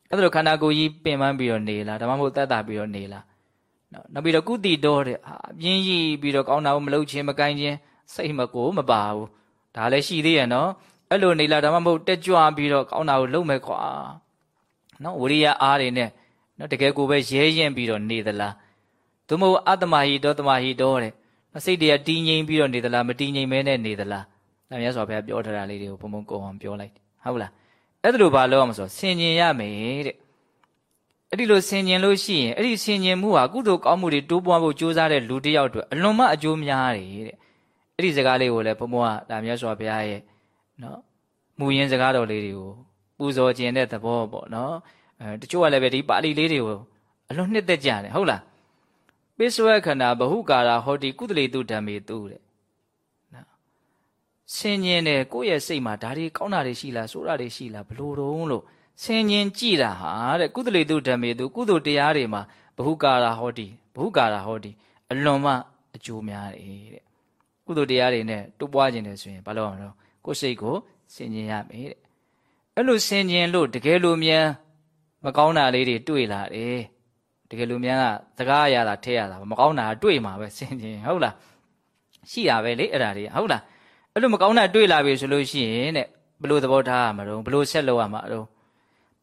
အဲ့ဒါလိုခန္ဓာကိုယ်ကြီးပင်ပန်းပြီးတော့နေလားဒါမှမဟုတ်တက်တာပြီးတော့နေလားနော်နောက်ပြီးတော့ကုတိတော်တဲ့ဟာပြင်းကြီးပြီးတော့ကောင်းတာမလုပ်ခြင်းမကိုင်းခြင်းစိတ်မကိုမပါဘူးဒါလည်းရှိသေးရဲ့နော်အဲ့လိုနေလာဒါမှမဟုတ်တက်ကြွပြီးတော့ကောင်းတာကိုလုပ်မယ်ခွာနော်ဝရိယအားတွေနဲ့နော်တကယ်ကိုပဲရဲရင်ပြီးတော့နေသလားသို့မဟုတ်အတ္တမဟိတောတမဟိတောတဲ့ စိတ်တွေကတည်ငြိမ်ပြီးတော့နေသလားမတည်ငြိမ်မဲနဲ့နေသလားဒါမြတ်စွာဘုရားပြောထားတာလေးတွေကိုဘုံဘုံကုံအောင်ပြောလိုက်ဟုတ်လားအဲ့ဒါလိုဘာလို့အောင်ဆိုဆင်ញင်ရမယ်တဲ့အဲ့ဒီလိုဆင်ញင်လို့ရှိရင်အဲ့ဒီဆင်ញင်မှုဟာကုသိုလ်ကောင်းမှုတွေတိုးပွားဖို့ကြိုးစားတဲ့လူတစ်ယောက်အတွက်အလွန်မှအကျိုးများတယ်တဲ့အဲ့ဒီစကားလေးကိုလည်းဘုံဘုံကဒါမြတ်စွာဘုရားရဲ့နော်မူရင်းစကားတော်လေးတွေကိုပူဇော်ခြင်းတဲ့သဘောပေါ့နော်အဲတချို့ကလည်းပဲဒီပါဠိလေးတွေကိုအလွန်နှစ်သက်ကြတယ်ဟုတ်လား ပိစဝခန္ဓာဘဟုကာရာဟောတိကုသလေတုဓမ္မေတုတဲ့နော်ဆင်ញင်တယ်ကိုယ့်ရဲ့စိတ်မှာဒါတွေကောင်းတာတွေရှိလားဆိုးတာတွေရှိလားဘလို့တုံးလို့ဆင်ញင်ကြည့်တာဟာတဲ့ကုသလေတုဓမ္မေတုကုသိုလ်တရားတွေမှာဘဟုကာရာဟောတိဘဟုကာရာဟောတိအလွန်မှအကျိုးများတယ်တဲ့ကုသိုလ်တရားတွေနဲ့တိုးပွားခြင်းတယ်ဆိုရင်ဘာလို့အောင်တော့ကိုယ်စိတ်ကိုဆင်ញင်ရမယ်တဲ့အဲ့လိုဆင်ញင်လို့တကယ်လို့မြန်မကောင်းတာလေးတွေတွေ့လာတယ်တ ကယ်လို့မြန်ကစကားရတာထဲရတာမကောင်းတာတွေ့မှာပဲဆင်ញင်ဟုတ်လားရှိတာပဲလေအဲ့ဒါတွေဟုတ်လားအဲ့လိုမကောင်းတာတွေ့လာပြီဆိုလို့ရှိရင်တဲ့ဘလို့သဘောထားရမှာတော့ဘလို့ဆက်လုပ်ရမှာတော့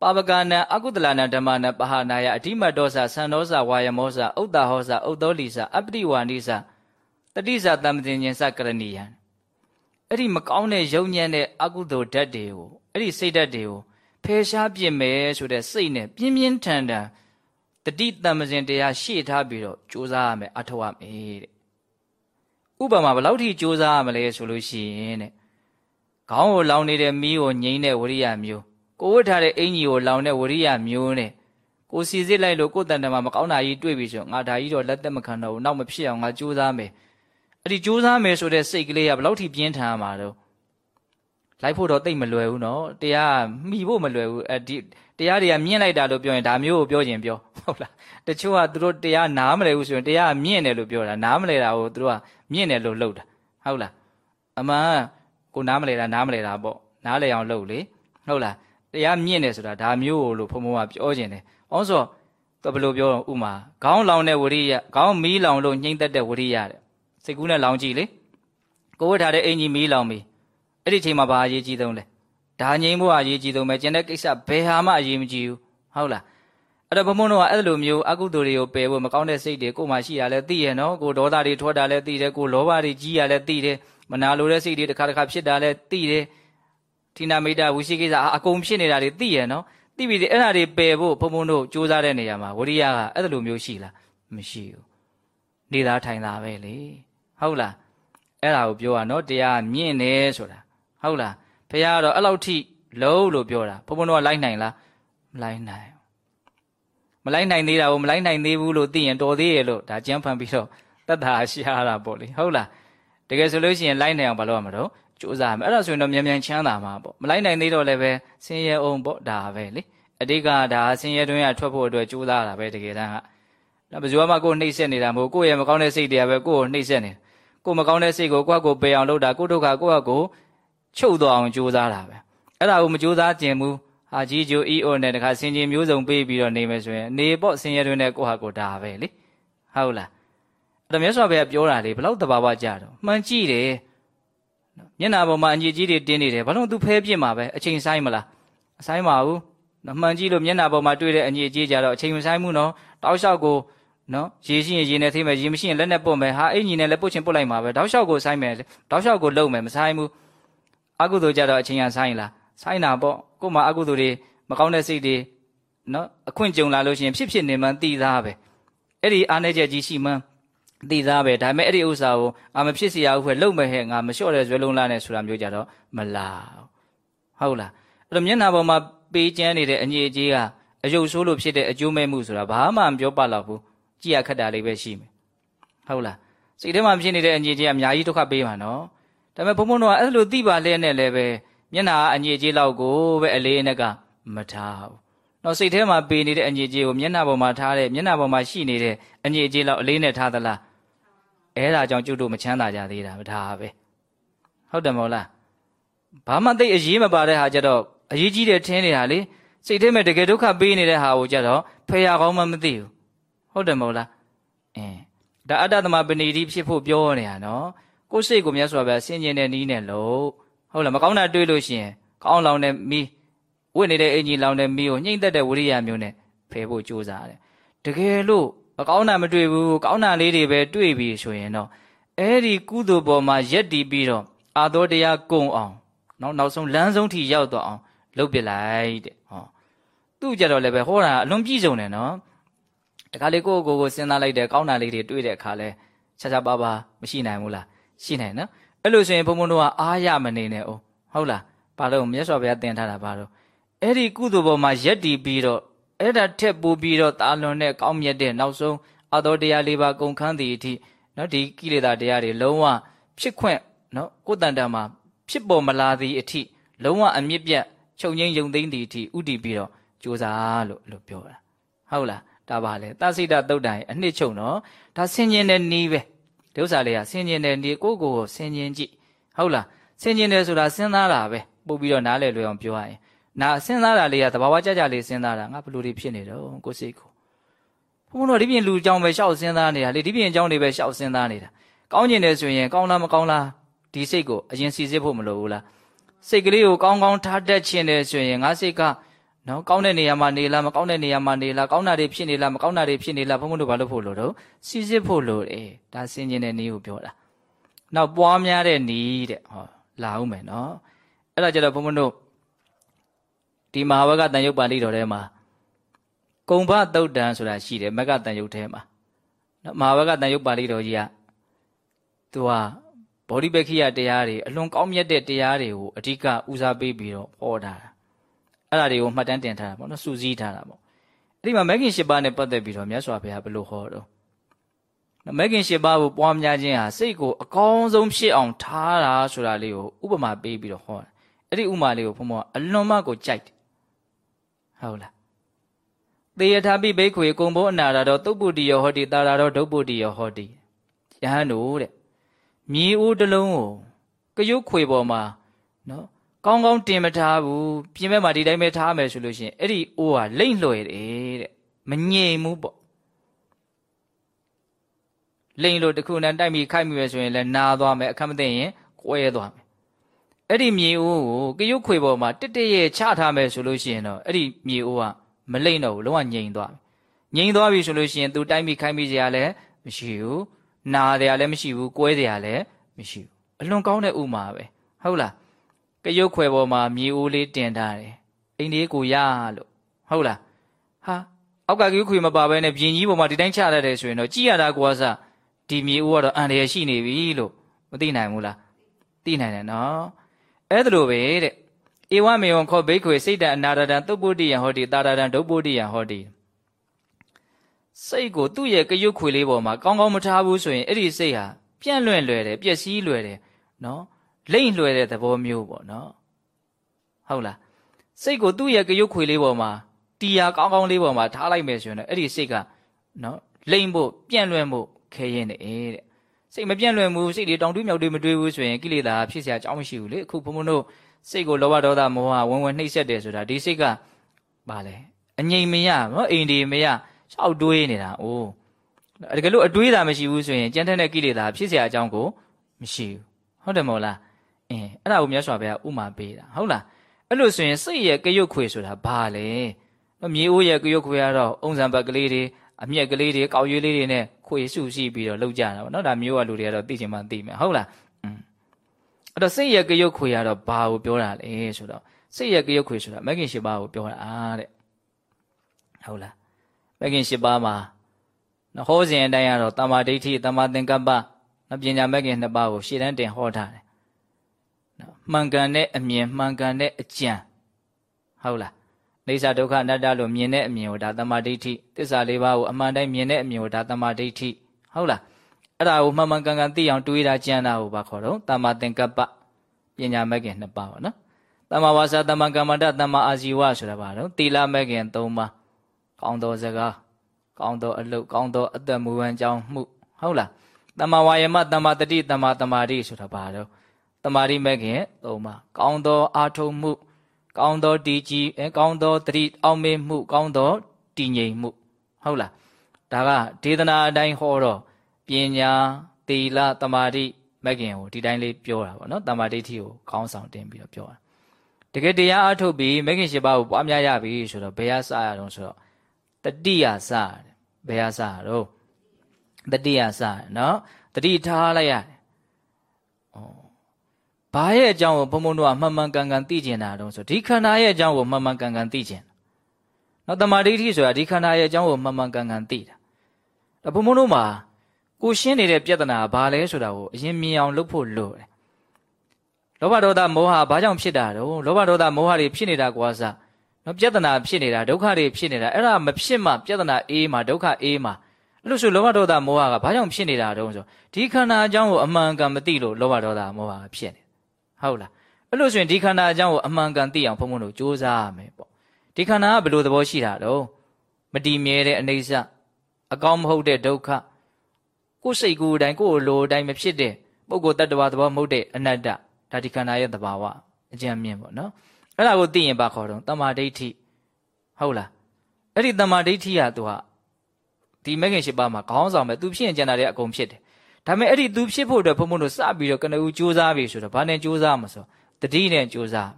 ပါပကနံအကုသလနံဓမ္မနံပဟာနာယအဓိမတ်ဒောစသံဒောစဝါယမောစဥဒ္ဒါဟောစဥဒ္ဒောလီစအပတိဝါနိစတတိစတမ္ပတင်ဉ္စကရဏီယံအဲ့ဒီမကောင်းတဲ့ယုံညံ့တဲ့အကုသိုလ်ဓာတ်တွေကိုအဲ့ဒီစိတ်ဓာတ်တွေကိုဖယ်ရှားပြစ်မယ်ဆိုတဲ့စိတ်နဲ့ပြင်းပြင်းထန်ထန် တတိတမ္ပစဉ်တရားရှေ့ထားပြီးတော့ကြိုးစားရမယ်အထောက်ရမယ်တဲ့ဥပမာဘယ်လောက်ထိကြိုးစားရမလဲဆိုလို့ရှိရင်တဲ့ခေါင်းကိုလောင်နေတဲ့မီးကိုငိမ့်တဲ့ဝရိယမျိုးကိုဝတ်ထားတဲ့အင်ကြီးကိုလောင်တဲ့ဝရိယမျိုးနဲ့ကိုစီစစ်လိုက်လို့ကိုယ်တန်တမှာမကောင်းတာကြီးတွေ့ပြီဆိုငါဒါကြီးတော့လက်သက်မခံတော့ဘူးနောက်မဖြစ်အောင်ငါကြိုးစားမယ်အဲ့ဒီကြိုးစားမယ်ဆိုတဲ့စိတ်ကလေးကဘယ်လောက်ထိပြင်းထန်မှာတော့ လိုက်ဖို့တော့တိတ်မလွယ်ဘူးနော်တရားမှီဖို့မလွယ်ဘူးအဲဒီတရားတွေကမြင့်လိုက်တာလို့ပြောရင်ဒါမျိုးကိုပြောခြင်းပြောဟုတ်လားတချို့ကသူတို့တရားနားမလဲဘူးဆိုရင်တရားမြင့်တယ်လို့ပြောတာနားမလဲတာကိုသူတို့ကမြင့်တယ်လို့လှုပ်တာဟုတ်လားအမှန်ကိုနားမလဲတာနားမလဲတာပေါ့နားလဲအောင်လှုပ်လေဟုတ်လားတရားမြင့်တယ်ဆိုတာဒါမျိုးလို့ဘုံဘုံကပြောခြင်းတယ်ဩဆိုတော့ဘယ်လိုပြောဥမာခေါင်းလောင်တဲ့ဝရိယခေါင်းမီးလောင်လို့ညှိမ့်သက်တဲ့ဝရိယတဲ့စိတ်ကူးနဲ့လောင်ကြည့်လေကိုဝတ်ထားတဲ့အင်ကြီးမီးလောင်ပြီ အဲ့ဒီချိန်မှာဘာအရေးကြီးဆုံးလဲဒါငြိမ်းဖို့အရေးကြီးဆုံးပဲကျန်တဲ့ကိစ္စဘယ်ဟာမှအရေးမကြီးဘူးဟုတ်လားအဲ့တော့ဘုံဘုံတို့ကအဲ့လိုမျိုးအကုသိုလ်တွေကိုပယ်ဖို့မကောင်းတဲ့စိတ်တွေကိုမှရှိရလဲသိရနော်ကိုဒေါသတွေထွက်တာလဲသိတယ်ကိုလောဘတွေကြီးရလဲသိတယ်မနာလိုတဲ့စိတ်တွေတစ်ခါတစ်ခါဖြစ်တာလဲသိတယ်ထိနာမိတာဝိရှိကိစ္စအကုန်ဖြစ်နေတာတွေသိရနော်သိပြီအဲ့ဒါတွေပယ်ဖို့ဘုံဘုံတို့စူးစမ်းတဲ့နေရာမှာဝရိယကအဲ့လိုမျိုးရှိလားမရှိဘူးနေသားထိုင်တာပဲလေဟုတ်လားအဲ့ဒါကိုပြောတာနော်တရားမြင့်တယ်ဆိုတာ ဟုတ်လားဘုရားကတော့အဲ့လောက်ထိလုံးလို့ပြောတာဘုံဘုံတော့လိုက်နိုင်လားမလိုက်နိုင်မလိုက်နိုင်သေးတာကိုမလိုက်နိုင်သေးဘူးလို့သိရင်တော်သေးရဲ့လို့ဒါကြမ်းဖန်ပြီးတော့တတ်တာရှားတာပေါ့လေဟုတ်လားတကယ်ဆိုလို့ရှိရင်လိုက်နိုင်အောင်မလုပ်ရမှာတော့စူးစမ်းမယ်အဲ့ဒါဆိုရင်တော့မြန်မြန်ချမ်းသာမှာပေါ့မလိုက်နိုင်သေးတော့လည်းပဲဆင်းရဲအောင်ပေါ့ဒါပဲလေအတိတ်ကဒါဆင်းရဲတွင်းရထွက်ဖို့အတွက်ကြိုးစားတာပဲတကယ်တမ်းကဒါဘယ်သူမှကိုယ်နှိမ့်ဆက်နေတာမဟုတ်ကိုယ့်ရဲ့မကောင်းတဲ့စိတ်တွေကပဲကိုယ့်ကိုနှိမ့်ဆက်နေကိုယ်မကောင်းတဲ့စိတ်ကိုကိုယ့်ကိုပယ်အောင်လုပ်တာကိုယ့်ဒုက္ခကိုယ့်ကို ချုပ်သွားအောင်ကြိုးစားတာပဲအဲ့ဒါကိုမကြိုးစားခြင်းဘူးဟာကြီးကျိုအီအိုနဲ့တခါဆင်ခြင်မျိုးစုံပေးပြီးတော့နေမယ်ဆိုရင်နေပေါ့ဆင်းရဲတွင်းနဲ့ကိုယ့်ဟာကိုယ်ဒါပဲလေဟုတ်လားအဲ့တော့မြတ်စွာဘုရားပြောတာလေဘလောက်တဘာဝကြတော့မှန်ကြည့်တယ်မျက်နာပေါ်မှာအညစ်အကြေးတွေတင်းနေတယ်ဘာလို့ तू ဖဲပြစ်မှာပဲအချိန်ဆိုင်မလားအဆိုင်ပါဘူးနော်မှန်ကြည့်လို့မျက်နာပေါ်မှာတွေ့တဲ့အညစ်အကြေးကြတော့အချိန်မဆိုင်ဘူးနော်တောက်လျှောက်ကိုနော်ရေရှိရင်ရေနဲ့သိမယ်ရေမရှိရင်လက်နဲ့ပုတ်မယ်ဟာအင်ကြီးနဲ့လည်းပုတ်ချင်ပုတ်လိုက်မှာပဲတောက်လျှောက်ကိုဆိုင်မယ်တောက်လျှောက်ကိုလုံမယ်မဆိုင်ဘူး အကုသိုလ်ကြတော့အချိန်ရဆိုင်လားဆိုင်တာပေါ့ကို့မှာအကုသိုလ်တွေမကောင်းတဲ့စိတ်တွေနော်အခွင့်ကြုံလာလို့ရှိရင်ဖြစ်ဖြစ်နေမှန်းသိသားပဲအဲ့ဒီအားနေချက်ကြီးရှိမှန်းသိသားပဲဒါပေမဲ့အဲ့ဒီဥစ္စာကိုငါမဖြစ်စီရဘူးခွဲလုံမဲ့ဟဲ့ငါမလျှော့တဲ့ဇွဲလုံးလားနဲ့ဆိုတာမျိုးကြတော့မလားဟုတ်လားအဲ့တော့မျက်နာပေါ်မှာပေးကျန်းနေတဲ့အညစ်အကြေးကအယုတ်ဆိုးလို့ဖြစ်တဲ့အကျိုးမဲ့မှုဆိုတာဘာမှမပြောပါတော့ဘူးကြည်ရခက်တာလေးပဲရှိမယ်ဟုတ်လားစိတ်ထဲမှာဖြစ်နေတဲ့အညစ်အကြေးကအများကြီးဒုက္ခပေးမှာနော် ဒါပေမဲ့ဘုံဘုံတော့အဲ့လိုသိပါလဲနဲ့လည်းပဲမျက်နာအညစ်အကြေးလောက်ကိုပဲအလေးနဲ့ကမထားဘူးတော့စိတ်ထဲမှာပေးနေတဲ့အညစ်အကြေးကိုမျက်နှာပေါ်မှာထားတဲ့မျက်နှာပေါ်မှာရှိနေတဲ့အညစ်အကြေးလောက်အလေးနဲ့ထားသလားအဲ့ဒါကြောင့်ကျုပ်တို့မချမ်းသာကြသေးတာဒါပဲဟုတ်တယ်မဟုတ်လားဘာမှသိအရေးမပါတဲ့ဟာကြတော့အရေးကြီးတယ်ထင်းနေတာလေစိတ်ထဲမှာတကယ်ဒုက္ခပေးနေတဲ့ဟာကိုကြတော့ဖယ်ရကောင်းမှမသိဘူးဟုတ်တယ်မဟုတ်လားအင်းဒါအတ္တသမပဏိတိဖြစ်ဖို့ပြောနေတာနော် ကိုယ်စိတ်ကိုမြတ်စွာဘုရားဆင်ញင်တဲ့နီးနဲ့လို့ဟဟုတ်လားမကောင်းတာတွေးလို့ရှိရင်ကောင်းလောင်တဲ့မီးဝိနေတဲ့အင်ဂျင်လောင်တဲ့မီးကိုညှိမ့်သက်တဲ့ဝိရိယမျိုးနဲ့ဖယ်ဖို့ကြိုးစားတယ်တကယ်လို့မကောင်းတာမတွေ့ဘူးကောင်းတာလေးတွေပဲတွေ့ပြီဆိုရင်တော့အဲ့ဒီကုသိုလ်ပေါ်မှာရက်တည်ပြီးတော့အာသောတရားကုံအောင်နောက်နောက်ဆုံးလမ်းဆုံးထိရောက်တော့အောင်လုပ်ပြလိုက်တဲ့ဟောသူ့ကြတော့လည်းပဲဟောတာအလွန်ပြည့်စုံတယ်နော်တခါလေကိုယ့်ကိုယ်ကိုစဉ်းစားလိုက်တဲ့ကောင်းတာလေးတွေတွေ့တဲ့အခါလဲခြားခြားပါပါမရှိနိုင်ဘူးလား ရှိနိုင်နော်အဲ့လိုဆိုရင်ဘုံဘုံတို့ကအားရမနေနဲ့哦ဟုတ်လားဘာလို့မြတ်စွာဘုရားတင်ထားတာဘာလို့အဲ့ဒီကုသိုလ်ပေါ်မှာယက်တည်ပြီးတော့အဲ့ဒါထက်ပိုပြီးတော့တာလွန်တဲ့ကောင်းမြတ်တဲ့နောက်ဆုံးအတော်တရားလေးပါကုန်ခန်းတည်အထိနော်ဒီကိလေသာတရားတွေလုံးဝဖြစ်ခွင့်နော်ကိုယ်တန်တန်မှာဖြစ်ပေါ်မလာသည်အထိလုံးဝအမြင့်ပြတ်ချုပ်ငိမ့်ယုံသိမ့်သည်အထိဥတည်ပြီးတော့ကြိုးစားလို့လို့ပြောတာဟုတ်လားဒါပါလေသစိတသုတ်တိုင်အနှစ်ချုပ်နော်ဒါဆင်ញင်တဲ့နီးပဲ ဒုစရလေးဟာဆင်ကျင်တယ်ဒီကိုကိုကိုဆင်ကျင်ကြည့်ဟုတ်လားဆင်ကျင်တယ်ဆိုတာစဉ်းစားတာပဲပို့ပြီးတော့နားလည်လွယ်အောင်ပြောရရင်နာစဉ်းစားတာလေးကသဘာဝကြကြလေးစဉ်းစားတာငါဘလို့တွေဖြစ်နေတော့ကိုစိတ်ကိုဘုံတော့ဒီပြင်လူကြောင်ပဲရှောက်စဉ်းစားနေတာလေဒီပြင်ကြောင်တွေပဲရှောက်စဉ်းစားနေတာကောင်းကျင်တယ်ဆိုရင်ကောင်းလားမကောင်းလားဒီစိတ်ကိုအရင်စီစစ်ဖို့မလိုဘူးလားစိတ်ကလေးကိုကောင်းကောင်းထားတတ်ခြင်းတယ်ဆိုရင်ငါစိတ်က နော်ကောင်းတဲ့နေရာမှာနေလားမကောင်းတဲ့နေရာမှာနေလားကောင်းတာတွေဖြစ်နေလားမကောင်းတာတွေဖြစ်နေလားဘုန်းဘုန်းတို့ဘာလို့ဖို့လို့တော့စီစစ်ဖို့လို့တယ်ဒါစင်ကျင်တဲ့နည်းကိုပြောတာနောက်ပွားများတဲ့နည်းတဲ့ဟောလာအောင်မယ်နော်အဲ့ဒါကြတော့ဘုန်းဘုန်းတို့ဒီမဟာဝကတန်ရုပ်ပါဠိတော်ထဲမှာကုံဘသုတ်တံဆိုတာရှိတယ်မကတန်ရုပ်ထဲမှာနော်မဟာဝကတန်ရုပ်ပါဠိတော်ကြီးကသူကဗောဓိပက္ခိယတရားတွေအလွန်ကောင်းမြတ်တဲ့တရားတွေကိုအဓိကဦးစားပေးပြီးတော့ဟောတာ အဲ့ဒါတွေကိုမှတ်တမ်းတင်ထားတာပေါ့နော်စူးစီးထားတာပေါ့အဲ့ဒီမှာမဂ်ကင်၈ပါးနဲ့ပတ်သက်ပြီးတော့မြတ်စွာဘုရားဘယ်လိုဟောတော့မဂ်ကင်၈ပါးကိုပွားများခြင်းဟာစိတ်ကိုအကောင်းဆုံးဖြစ်အောင်ထားတာဆိုတာလေးကိုဥပမာပေးပြီးတော့ဟောတာအဲ့ဒီဥမာလေးကိုဘုံဘအလွန်မှကိုကြိုက်တယ်ဟုတ်လားသေယထာပိဘိခွေကုံဘောအနာရတော်သုပ္ပုတိယောဟောတိတာရတော်ဒုပ္ပုတိယောဟောတိယဟန်တို့တဲ့မြေအိုးတစ်လုံးကိုကရုတ်ခွေပေါ်မှာနော် ကောင်းကောင်းတင်မထားဘူးပြင်မဲ့မှာဒီတိုင်းပဲထားမယ်ဆိုလို့ရှိရင်အဲ့ဒီအိုးကလိမ့်လွယ်တယ်တဲ့မငြိမ်ဘူးပေါ့လိမ့်လို့တခုနဲ့တိုက်မိခိုက်မိပဲဆိုရင်လည်းနာသွားမယ်အခက်မသိရင်ကွဲသွားမယ်အဲ့ဒီမြေအိုးကိုကရုတ်ခွေပေါ်မှာတစ်တရဲ့ချထားမယ်ဆိုလို့ရှိရင်တော့အဲ့ဒီမြေအိုးကမလိမ့်တော့ဘူးလုံးဝငြိမ်သွားပြီငြိမ်သွားပြီဆိုလို့ရှိရင် तू တိုက်မိခိုက်မိစရာလည်းမရှိဘူးနာတယ်လည်းမရှိဘူးကွဲတယ်လည်းမရှိဘူးအလွန်ကောင်းတဲ့ဥမာပဲဟုတ်လား ကရုတ်ခွဲပေါ်မှာမြေအိုးလေးတင်ထားတယ်အိမ်လေးကိုရလို့ဟုတ်လားဟာအောက်ကကရုတ်ခွေမပါဘဲနဲ့ပြင်ကြီးပေါ်မှာဒီတိုင်းချရတဲ့ဆိုရင်တော့ကြည်ရတာကွာစဒီမြေအိုးကတော့အန်ရရှိနေပြီလို့မသိနိုင်ဘူးလားသိနိုင်တယ်နော်အဲ့ဒါလိုပဲတဲ့ဧဝမေဝံခောဘိက္ခွေစိတ်တအနာရတံသုပ္ပုတိယဟောတိတာရတံဒုပ္ပုတိယဟောတိစိတ်ကိုသူ့ရဲ့ကရုတ်ခွေလေးပေါ်မှာကောင်းကောင်းမထားဘူးဆိုရင်အဲ့ဒီစိတ်ဟာပြန့်လွင့်လွယ်တယ်ပျက်စီးလွယ်တယ်နော် လိမ့်လွယ်တဲ့သဘောမျိုးပေါ့နော်ဟုတ်လားစိတ်ကိုသူ့ရဲ့ကရုတ်ခွေလေးပေါ်မှာတီယာကောင်းကောင်းလေးပေါ်မှာထားလိုက်မယ်ဆိုရင်အဲ့ဒီစိတ်ကနော်လိမ့်ဖို့ပြန့်လွင့်ဖို့ခဲရင်တဲ့တဲ့စိတ်မပြန့်လွင့်ဘူးစိတ်တွေတောင်တွေးမြောက်တွေးမတွေးဘူးဆိုရင်ကိလေသာဖြစ်เสียအကြောင်းမရှိဘူးလေအခုဘုံဘုံတို့စိတ်ကိုလောဘဒေါသမောဟဝင်ဝင်နှိပ်စက်တယ်ဆိုတာဒီစိတ်ကဘာလဲအငြိမ်မရနော်အိမ်ဒီမရရှောက်တွေးနေတာအိုးတကယ်လို့အတွေးတာမရှိဘူးဆိုရင်ကြမ်းတဲ့ကိလေသာဖြစ်เสียအကြောင်းကိုမရှိဘူးဟုတ်တယ်မဟုတ်လား အင်းအဲ့ဒါကိုမြတ်စွာဘုရားဥမာပေးတာဟုတ်လားအဲ့လိုဆိုရင်စိတ်ရဲ့ကရုတ်ခွေဆိုတာဘာလဲမြေအိုးရဲ့ကရုတ်ခွေကတော့အုံစံပတ်ကလေးတွေအမျက်ကလေးတွေကောက်ရွေးလေးတွေနဲ့ခွေစုရှိပြီးတော့လောက်ကြတာပေါ့နော်ဒါမျိုးကလူတွေကတော့သိချင်မှသိမယ်ဟုတ်လားอืมအဲ့တော့စိတ်ရဲ့ကရုတ်ခွေကတော့ဘာကိုပြောတာလဲဆိုတော့စိတ်ရဲ့ကရုတ်ခွေဆိုတာမဂ္ဂင်၈ပါးကိုပြောတာတဲ့ဟုတ်လားမဂ္ဂင်၈ပါးမှာနော်ဟောစဉ်အတိုင်းကတော့တမာဒိဋ္ဌိတမာသင်္ကပ္ပနော်ပညာမဂ္ဂင်နှစ်ပါးကိုရှေ့တန်းတင်ဟောထားတယ်နော် မှန်ကန်တဲ့အမြင်မှန်ကန်တဲ့အကြံဟုတ်လားနေစာဒုက္ခအနတ္တလို့မြင်တဲ့အမြင်ကိုဒါတမာဒိဋ္ဌိသစ္စာလေးပါးကိုအမှန်တိုင်းမြင်တဲ့အမြင်ကိုဒါတမာဒိဋ္ဌိဟုတ်လားအဲ့ဒါကိုမှန်မှန်ကန်ကန်သိအောင်တွေးတာကြံတာကိုဘာခေါ်တော့တမာသင်္ကပ္ပပညာမဂ္ဂင်နှစ်ပါးပေါ့နော်တမ္မာဝါစာတမ္မာကမ္မန္တတမ္မာအာဇီဝဆိုတာဘာလို့သီလမဂ္ဂင်၃ပါးကောင်းသောစကားကောင်းသောအလုပ်ကောင်းသောအသက်မူဝမ်းကြောင်းမှုဟုတ်လားတမ္မာဝါယမတမ္မာတတိတမ္မာတမာတိဆိုတာဘာလို့ တမာတိမဂ္ဂင်၃ပါးကောင်းသောအာထုံမှု ကောင်းသောတည်ကြည်အဲကောင်းသောတတိအောင်မေမှု ကောင်းသောတည်ငြိမ်မှု ဟုတ်လားဒါကဒေသနာအတိုင်းဟောတော့ပညာသီလတမာတိမက်ကင်ကိုဒီတိုင်းလေးပြောတာပေါ့နော်တမ္မာဒိဋ္ဌိကိုခေါင်းဆောင်တင်ပြီးတော့ပြောတာတကယ်တရားအထုတ်ပြီးမက်ကင်၈ပါးကိုပွားများရပြီဆိုတော့ဘယ်ရစရအောင်ဆိုတော့တတိယစရတယ်ဘယ်ရစရတော့တတိယစရနော်တတိထားလိုက်ရတယ်ဩ ဘာရဲ့အကြောင်းကိုဘုံဘုံတို့ကမှန်မှန်ကန်ကန်သိကျင်တာတော့ဆိုဒီခန္ဓာရဲ့အကြောင်းကိုမှန်မှန်ကန်ကန်သိကျင်နော်တမာဒိဋ္ဌိဆိုတာဒီခန္ဓာရဲ့အကြောင်းကိုမှန်မှန်ကန်ကန်သိတာဒါဘုံဘုံတို့မှာကိုရှင်းနေတဲ့ပြဿနာဘာလဲဆိုတာကိုအရင်မြင်အောင်လုပ်ဖို့လိုတယ်လောဘဒေါသမောဟဘာကြောင့်ဖြစ်တာတော့လောဘဒေါသမောဟတွေဖြစ်နေတာကွာစားနော်ပြဿနာဖြစ်နေတာဒုက္ခတွေဖြစ်နေတာအဲ့ဒါမဖြစ်မှပြဿနာအေးမှဒုက္ခအေးမှအဲ့လို့ဆိုလောဘဒေါသမောဟကဘာကြောင့်ဖြစ်နေတာတုံးဆိုဒီခန္ဓာအကြောင်းကိုအမှန်ကန်မသိလို့လောဘဒေါသမောဟကဖြစ်နေ ဟုတ်လားအဲ့လို့ဆိုရင်ဒီခန္ဓာအကြောင်းကိုအမှန်ကန်သိအောင်ဘုံဘုံတို့ကြိုးစားရမယ်ပေါ့ဒီခန္ဓာကဘယ်လိုသဘောရှိတာတော့မတည်မြဲတဲ့အနေဆအကောင်းမဟုတ်တဲ့ဒုက္ခကိုယ်စိတ်ကိုယ်တိုင်ကိုယ်လိုတိုင်းမဖြစ်တဲ့ပုဂ္ဂိုလ်တ attva သဘောမဟုတ်တဲ့အနတ္တဒါဒီခန္ဓာရဲ့သဘာဝအကျဉ်းမြင့်ပေါ့နော်အဲ့ဒါကိုသိရင်ပါခေါ်တော့တမာဒိဋ္ဌိဟုတ်လားအဲ့ဒီတမာဒိဋ္ဌိကသူကဒီမဂ္ဂင်၈ပါးမှာခေါင်းဆောင်ပဲသူဖြစ်ရင်ကျန်တာတွေအကုန်ဖြစ်တယ် ဒါပေမဲ့အဲ့ဒီသူဖြစ်ဖို့အတွက်ဘုံဘုံတို့စပြီးတော့ကနဦးစူးစမ်းပြီဆိုတော့ဘာနဲ့စူးစမ်းမဆိုတတိနဲ့စူးစမ်း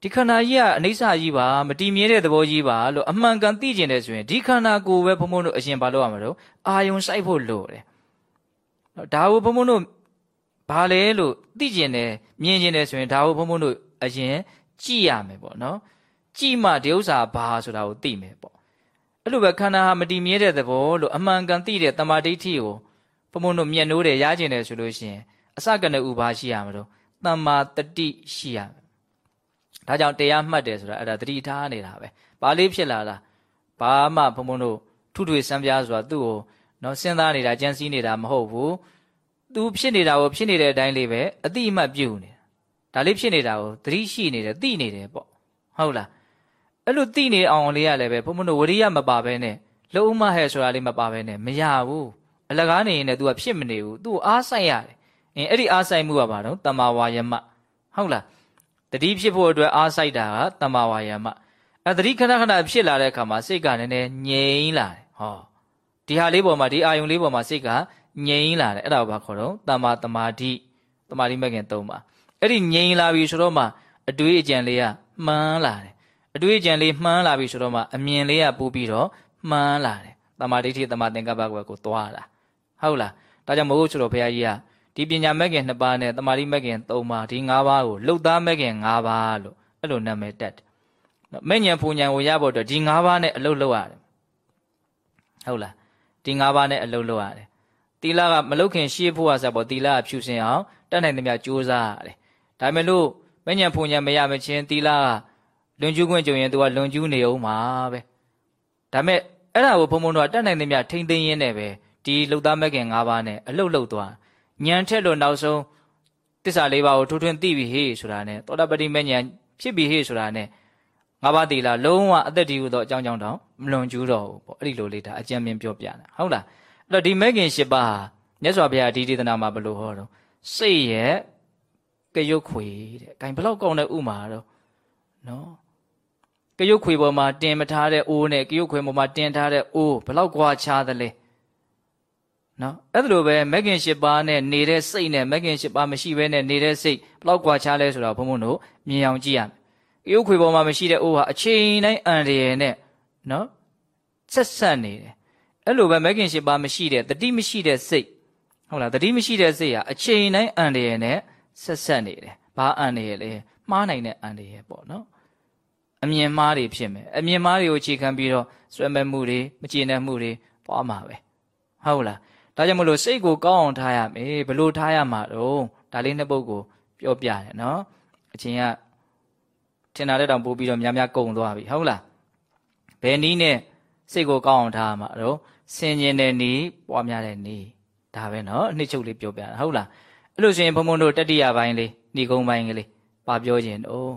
ဒီခန္ဓာကြီးကအနိစ္စကြီးပါမတည်မြဲတဲ့သဘောကြီးပါလို့အမှန်ကန်သိကျင်တယ်ဆိုရင်ဒီခန္ဓာကိုယ်ပဲဘုံဘုံတို့အရင်ဘာလုပ်ရမှာတော့အာယုံစိုက်ဖို့လိုတယ်ဒါကိုဘုံဘုံတို့ဘာလဲလို့သိကျင်တယ်မြင်ကျင်တယ်ဆိုရင်ဒါကိုဘုံဘုံတို့အရင်ကြည့်ရမယ်ပေါ့နော်ကြည့်မှဒီဥစ္စာဘာဆိုတာကိုသိမယ်ပေါ့အဲ့လိုပဲခန္ဓာဟာမတည်မြဲတဲ့သဘောလို့အမှန်ကန်သိတဲ့တမာဒိဋ္ဌိကို ဘုံဘုံတို့မျက်နှိုးတယ်ရကျင်တယ်ဆိုလို့ရှိရင်အစကနဥပါရှိရမလို့တမ္မာတတိရှိရမယ်ဒါကြောင့်တရားမှတ်တယ်ဆိုတာအဲ့ဒါတတိထားနေတာပဲဘာလေးဖြစ်လာလားဘာမှဘုံဘုံတို့ထုထွေစံပြားဆိုတာသူ့ကိုနော်စဉ်းစားနေတာကြံစည်နေတာမဟုတ်ဘူးသူဖြစ်နေတာကိုဖြစ်နေတဲ့အတိုင်းလေးပဲအတိအမှတ်ပြုနေဒါလေးဖြစ်နေတာကိုသတိရှိနေတယ်သိနေတယ်ပေါ့ဟုတ်လားအဲ့လိုသိနေအောင်လေးရလည်းပဲဘုံဘုံတို့ဝရိယမပါဘဲနဲ့လုံးမဟဲ့ဆိုတာလေးမပါဘဲနဲ့မရဘူး အလကားနေရင်လည်း तू ကဖြစ်မနေဘူး तू အားဆိုင်ရတယ်အင်းအဲ့ဒီအားဆိုင်မှုကဘာတော့တမ္မာဝါယမဟုတ်လားတတိဖြစ်ဖို့အတွက်အားဆိုင်တာကတမ္မာဝါယမအဲတတိခဏခဏဖြစ်လာတဲ့အခါမှာစိတ်ကနည်းနည်းငြိမ်လာတယ်ဟောဒီဟာလေးပေါ်မှာဒီအာယုံလေးပေါ်မှာစိတ်ကငြိမ်လာတယ်အဲ့ဒါကိုဘာခေါ်တော့တမ္မာတမာတိတမာတိမဲ့ခင်၃ပါအဲ့ဒီငြိမ်လာပြီဆိုတော့မှအတွေးအကြံလေးကမှန်းလာတယ်အတွေးအကြံလေးမှန်းလာပြီဆိုတော့မှအမြင်လေးကပို့ပြီးတော့မှန်းလာတယ်တမာဒိဋ္ဌိတမာသင်္ကပ္ပကွယ်ကိုသွားတာ ဟုတ်လားဒါကြောင့်မဟုတ်ဆိုတော့ဘုရားကြီးကဒီပညာမဲ့ခင်နှစ်ပါးနဲ့တမာတိမဲ့ခင်သုံးပါးဒီ၅ပါးကိုလှုပ်သားမဲ့ခင်၅ပါးလို့အဲ့လိုနာမည်တက်တယ်နော်မဲ့ညံဖူညံကိုရဖို့အတွက်ဒီ၅ပါးနဲ့အလုပ်လုပ်ရတယ်ဟုတ်လားဒီ၅ပါးနဲ့အလုပ်လုပ်ရတယ်တီလာကမလုတ်ခင်ရှေးဖို့ရဆက်ပေါ်တီလာကဖြူစင်အောင်တတ်နိုင်သမျှကြိုးစားရတယ်ဒါပေမဲ့လို့မညံဖုန်ညံမရမချင်းတီလာကလွန်ကျူးခွင့်ကြုံရင် तू ကလွန်ကျူးနေအောင်မှာပဲဒါပေမဲ့အဲ့ဒါကိုဘုံဘုံတို့ကတတ်နိုင်သမျှထိမ့်သိမ်းရင်းနဲ့ပဲ ဒီလှုပ်သားမဲ့ခင်၅ပါးနဲ့အလုတ်လုတ်သွားညံထက်လို့နောက်ဆုံးတစ္ဆာလေးပါးကိုထိုးထွင်းသိပြီဟေ့ဆိုတာနဲ့သောတာပတိမဲ့ညံဖြစ်ပြီဟေ့ဆိုတာနဲ့ငါးပါးတီလာလုံးဝအသက်တည်ဟူသောအကြောင်းကြောင့်တော့မလွန်ကျူးတော့ဘူးပေါ့အဲ့ဒီလိုလေးဒါအကြံမြင်ပြောပြတာဟုတ်လားအဲ့တော့ဒီမဲ့ခင်၈ပါးမြတ်စွာဘုရားဒီဒေသနာမှာဘယ်လိုဟောတော့စိတ်ရဲ့ကရုတ်ခွေတဲ့။ဂိုင်ဘလောက်ကောင်းတဲ့ဥမာတော့နော်။ကရုတ်ခွေပေါ်မှာတင်မထားတဲ့အိုးနဲ့ကရုတ်ခွေပေါ်မှာတင်ထားတဲ့အိုးဘလောက်ကွာခြားသလဲ။ နော်။အဲ့ဒါလိုပဲမဂ္ဂင်၈ပါးနဲ့နေတဲ့စိတ်နဲ့မဂ္ဂင်၈ပါးမရှိဘဲနဲ့နေတဲ့စိတ်ဘလောက်ကွာခြားလဲဆိုတော့ဘုံဘုံတို့မြင်အောင်ကြည့်ရမယ်။ကရုတ်ခွေပေါ်မှာမရှိတဲ့အိုးဟာအချိန်တိုင်းအန်ရယ်နဲ့နော်ဆက်ဆက်နေတယ်။အဲ့လိုပဲမဂ္ဂင်၈ပါးမရှိတဲ့တတိမရှိတဲ့စိတ်ဟုတ်လားတတိမရှိတဲ့စိတ်ဟာအချိန်တိုင်းအန်ရယ်နဲ့ဆက်ဆက်နေတယ်ဘာအန်နေရလဲမှားနိုင်တဲ့အန်နေရပေါ့နော်အမြင်မှားတွေဖြစ်မယ်အမြင်မှားတွေကိုအခြေခံပြီးတော့ဆွဲမဲ့မှုတွေမကျေနပ်မှုတွေပွားမှာပဲဟုတ်လား ဒါကြောင့်မလို့စိတ်ကိုကောင်းအောင်ထားရမယ်ဘလို့ထားရမှာတော့ဒါလေးနှစ်ပုဒ်ကိုပြောပြတယ်နော်အချင်းကထင်တာတဲ့တောင်ပို့ပြီးတော့များများကုံသွားပြီဟုတ်လားဘယ်နည်းနဲ့စိတ်ကိုကောင်းအောင်ထားရမှာတော့ဆင်ញင်တဲ့နည်းပွားများတဲ့နည်းဒါပဲနော်အနှစ်ချုပ်လေးပြောပြတာဟုတ်လားအဲ့လိုဆိုရင်ဘုံဘုံတို့တတိယပိုင်းလေးဏိကုံးပိုင်းကလေးပါပြောခြင်းတော့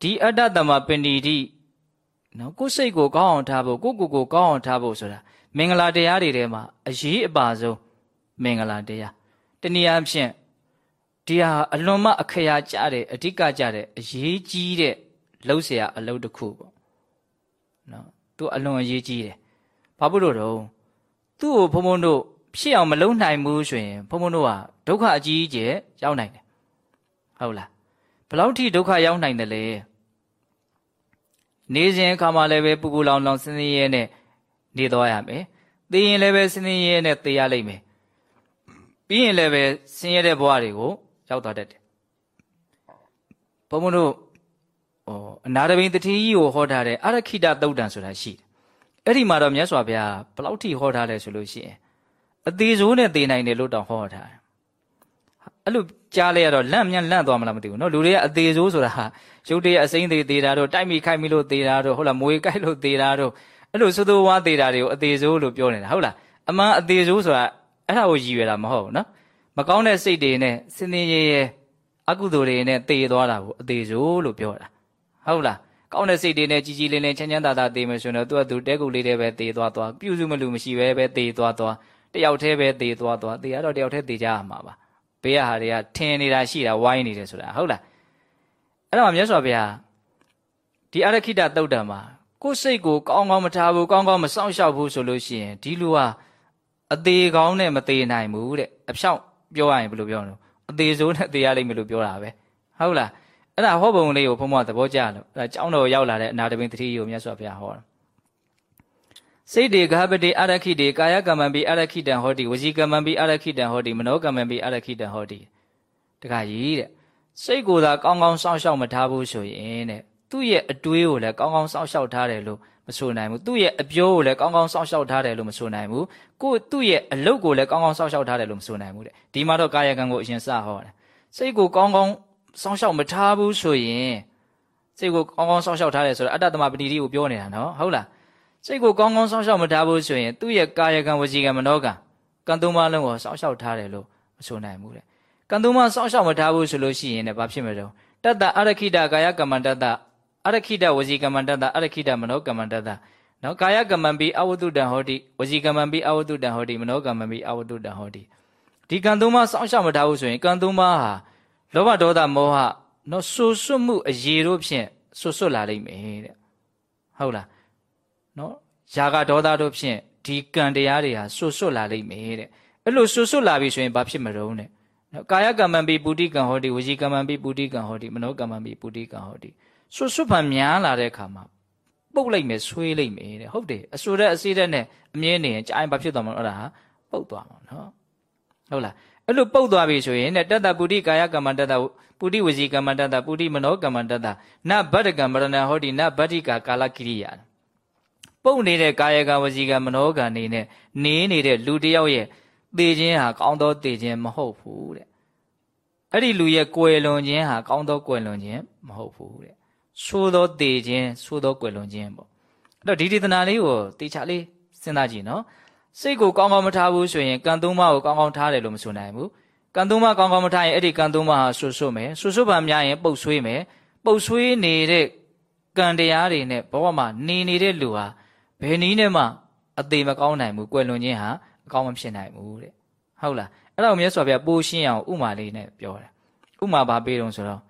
ဒီအတ္တတမပင်ဒီတိနော်ကိုယ်စိတ်ကိုကောင်းအောင်ထားဖို့ကိုကိုကိုကောင်းအောင်ထားဖို့ဆိုတာ မင်္ဂလာတရားတွေထဲမှာအရေးအပါဆုံးမင်္ဂလာတရားတနည်းအားဖြင့်ဒီဟာအလွန်မှအခရာကြတဲ့အဓိကကြတဲ့အရေးကြီးတဲ့လှုပ်เสียအလုပ်တစ်ခုပေါ့နော်သူအလွန်အရေးကြီးတယ်ဘာဖြစ်လို့တော့သူ့ကိုဘုံဘုံတို့ ဖြစ်အောင်မလုံးနိုင်ဘူးဆိုရင်ဘုံဘုံတို့ကဒုက္ခအကြီးကြီးရောက်နိုင်တယ်ဟုတ်လားဘယ်လောက်ထိဒုက္ခရောက်နိုင်တယ်လဲနေစဉ်အခါမှာလည်းပဲပူပူလောင်လောင်စင်းစင်းရဲနဲ့ နေသွားရမယ်သိရင်လည်းပဲစင်းစင်းရဲနဲ့သိရလိမ့်မယ်ပြီးရင်လည်းပဲဆင်းရဲတဲ့ဘဝတွေကိုရောက်သွားတတ်တယ်ဘုံဘုံတို့ဟိုအနာတပိန်တတိကြီးကိုဟောထားတဲ့အရခိတသုတ်တံဆိုတာရှိတယ်အဲ့ဒီမှာတော့မြတ်စွာဘုရားဘယ်လောက်ထိဟောထားလဲဆိုလို့ရှိရင်အသေးစိုးနဲ့သေနိုင်တယ်လို့တောင်ဟောထားတယ်အဲ့လိုကြားလဲရတော့လန့်မြန်လန့်သွားမလားမသိဘူးเนาะလူတွေကအသေးစိုးဆိုတာဟာရုပ်တရက်အစိမ့်သေးသေးတာတို့တိုက်မိခိုက်မိလို့သေးတာတို့ဟုတ်လားမွေကိုက်လို့သေးတာတို့ အဲ့လိုသိုးသိုးဝါးသေးတာတွေကိုအသေးစိုးလို့ပြောနေတာဟုတ်လားအမှန်အသေးစိုးဆိုတာအဲ့ဒါကိုရည်ရွယ်တာမဟုတ်ဘူးနော်မကောင်းတဲ့စိတ်တွေနဲ့စင်စင်ရဲရဲအကုသိုလ်တွေနဲ့သေသွားတာကိုအသေးစိုးလို့ပြောတာဟုတ်လားကောင်းတဲ့စိတ်တွေနဲ့ကြီးကြီးလင်းလင်းချမ်းချမ်းသာသာသေမယ်ဆိုရင်တော့သူကသူတဲကုတ်လေးတွေပဲသေသွားသွားပြုစုမလူမရှိပဲပဲသေသွားသွားတယောက်တည်းပဲသေသွားသွားသေရတော့တယောက်တည်းသေကြရမှာပါဘေးကဟာတွေကထင်နေတာရှိတာဝိုင်းနေတယ်ဆိုတာဟုတ်လားအဲ့တော့မြတ်စွာဘုရားဒီအရခိတတုတ်တံမှာ ကိုယ်စိတ်ကိုကောင်းကောင်းမထားဘူးကောင်းကောင်းမစောင့်ရှောက်ဘူးဆိုလို့ရှိရင်ဒီလူဟာအသေးကောင်းနဲ့မသေးနိုင်ဘူးတဲ့အဖြောင့်ပြောရရင်ဘယ်လိုပြောလဲအသေးစိုးနဲ့သေရလိမ့်မယ်လို့ပြောတာပဲဟုတ်လားအဲ့ဒါဟောပုံလေးကိုဘုံဘုံသဘောကျလို့အဲ့ဒါကျောင်းတော်ရောက်လာတဲ့အနာတပင်တတိယကိုမြတ်စွာဘုရားဟောတာစိတ်တေဂဟပတိအရခိတေကာယကမ္မံပိအရခိတံဟောတိဝစီကမ္မံပိအရခိတံဟောတိမနောကမ္မံပိအရခိတံဟောတိတခါကြီးတဲ့စိတ်ကိုယ်သာကောင်းကောင်းစောင့်ရှောက်မထားဘူးဆိုရင်တဲ့ သူ့ရဲ့အတွေးကိုလည်းကောင်းကောင်းစောင့်ရှောက်ထားတယ်လို့မဆိုနိုင်ဘူးသူ့ရဲ့အပြောကိုလည်းကောင်းကောင်းစောင့်ရှောက်ထားတယ်လို့မဆိုနိုင်ဘူးကိုသူ့ရဲ့အလုပ်ကိုလည်းကောင်းကောင်းစောင့်ရှောက်ထားတယ်လို့မဆိုနိုင်ဘူးတဲ့ဒီမှာတော့ကာယကံကိုအရင်စဟောတယ်စိတ်ကိုကောင်းကောင်းစောင့်ရှောက်မထားဘူးဆိုရင်စိတ်ကိုကောင်းကောင်းစောင့်ရှောက်ထားတယ်ဆိုတော့အတ္တသမပတိတိကိုပြောနေတာနော်ဟုတ်လားစိတ်ကိုကောင်းကောင်းစောင့်ရှောက်မထားဘူးဆိုရင်သူ့ရဲ့ကာယကံဝစီကံမနောကံကံသုံးပါးလုံးကိုစောင့်ရှောက်ထားတယ်လို့မဆိုနိုင်ဘူးတဲ့ကံသုံးပါးစောင့်ရှောက်မထားဘူးဆိုလို့ရှိရင်လည်းဘာဖြစ်မလဲတတ္တအရခိတကာယကမ္မန္တတ အရခိတဝစီကမ္မန္တတအရခိတမနောကမ္မန္တတနော်ကာယကမ္မံပိအဝတုတံဟောတိဝစီကမ္မံပိအဝတုတံဟောတိမနောကမ္မံပိအဝတုတံဟောတိဒီကံသုံးပါးစောင့်ရှောက်မထားဘူးဆိုရင်ကံသုံးပါးဟာလောဘဒေါသမောဟနော်ဆူဆွတ်မှုအရေတို့ဖြင့်ဆွတ်ဆွတ်လာလိမ့်မယ်တဲ့ဟုတ်လားနော်ယာကဒေါသတို့ဖြင့်ဒီကံတရားတွေဟာဆွတ်ဆွတ်လာလိမ့်မယ်တဲ့အဲ့လိုဆွတ်ဆွတ်လာပြီဆိုရင်ဘာဖြစ်မလို့တဲ့နော်ကာယကမ္မံပိပုတိကံဟောတိဝစီကမ္မံပိပုတိကံဟောတိမနောကမ္မံပိပုတိကံဟောတိ ဆွတ်ဆွတ်ဖန်များလာတဲ့အခါမှာပုတ်လိုက်မယ်ဆွေးလိုက်မယ်တဲ့ဟုတ်တယ်အဆူတဲ့အစီးတဲ့နဲ့အမြဲနေရင်ကြာရင်ဘာဖြစ်သွားမလဲအဲ့ဒါဟာပုတ်သွားမှာနော်ဟုတ်လားအဲ့လိုပုတ်သွားပြီဆိုရင်တဲ့တတ္တပုတိကာယကမ္မတတ္တပုတိဝစီကမ္မတတ္တပုတိမနောကမ္မတတ္တနဗတ္တကမ္မရဏဟောတိနဗတ္တိကာကာလကိရိယာပုတ်နေတဲ့ကာယကဝစီကမနောကနေနဲ့နေနေတဲ့လူတယောက်ရဲ့သေခြင်းဟာကောင်းသောသေခြင်းမဟုတ်ဘူးတဲ့အဲ့ဒီလူရဲ့ကွယ်လွန်ခြင်းဟာကောင်းသောကွယ်လွန်ခြင်းမဟုတ်ဘူးတဲ့ ဆိုးသောသေခြင်းဆိုးသောကွယ်လွန်ခြင်းပေါ့အဲ့တော့ဒီဒေသနာလေးကိုတေချာလေးစဉ်းစားကြည့်နော်စိတ်ကိုကောင်းကောင်းမထားဘူးဆိုရင်ကံသုံးပါးကိုကောင်းကောင်းထားတယ်လို့မဆိုနိုင်ဘူးကံသုံးပါးကောင်းကောင်းမထားရင်အဲ့ဒီကံသုံးပါးဟာဆွဆွမယ်ဆွဆွပါများရင်ပုတ်ဆွေးမယ်ပုတ်ဆွေးနေတဲ့ကံတရားတွေနဲ့ဘဝမှာနေနေတဲ့လူဟာဘယ်နည်းနဲ့မှအသေးမကောင်းနိုင်ဘူးကွယ်လွန်ခြင်းဟာအကောင်းမဖြစ်နိုင်ဘူးတဲ့ဟုတ်လားအဲ့တော့မြတ်စွာဘုရားပိုးရှင်းအောင်ဥမာလေးနဲ့ပြောတယ်ဥမာဘာပေးတုံးဆိုတော့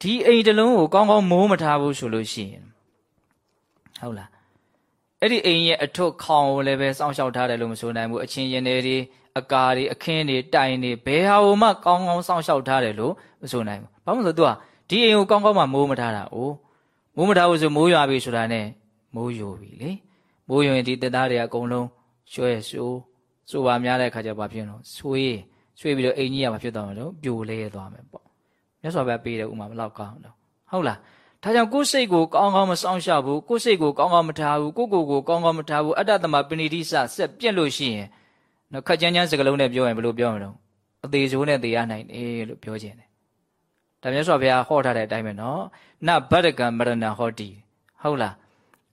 ဒီအိမ်တလုံးကိုကောင်းကောင်းမိုးမထားဘူးဆိုလို့ရှိရင်ဟုတ်လားအဲ့ဒီအိမ်ရဲ့အထွတ်ခေါင်ကိုလည်းပဲစောင့်ရှောက်ထားတယ်လို့မဆိုနိုင်ဘူးအချင်းရင်တွေအကာတွေအခင်းတွေတိုင်တွေဘယ်ဟာမှကောင်းကောင်းစောင့်ရှောက်ထားတယ်လို့မဆိုနိုင်ဘူးဘာလို့လဲဆိုတော့ तू ကဒီအိမ်ကိုကောင်းကောင်းမှမိုးမထားတာ哦မိုးမထားဘူးဆိုမိုးရွာပြီဆိုတာ ਨੇ မိုးယိုပြီလေမိုးယိုရင်ဒီတက်သားတွေအကုန်လုံးရွှဲဆိုးဆိုပါများတဲ့အခါကျဘာဖြစ်လို့ဆွေးဆွေးပြီးတော့အိမ်ကြီးကဘာဖြစ်သွားမလို့ပြိုလဲသွားမယ်ပေါ့ ့ မြတ်စွာဘုရားပေးတဲ့ဥမာဘလောက်ကောင်းတော့ဟုတ်လားဒါကြောင့်ကိုယ်စိတ်ကိုကောင်းကောင်းမစောင့်ရှောက်ဘူးကိုယ်စိတ်ကိုကောင်းကောင်းမထားဘူးကိုယ်ကိုယ်ကိုကောင်းကောင်းမထားဘူးအတ္တသမပဏိတိစဆက်ပြက်လို့ရှိရင်နော်ခက်ချမ်းချမ်းစကလုံးနဲ့ပြောရင်ဘယ်လိုပြောမလို့အသေးစိုးနဲ့သေရနိုင်တယ်လို့ပြောခြင်းတယ်ဒါမြတ်စွာဘုရားဟောထားတဲ့အတိုင်းပဲနော်နဗတ္တကံမရဏဟောတိဟုတ်လား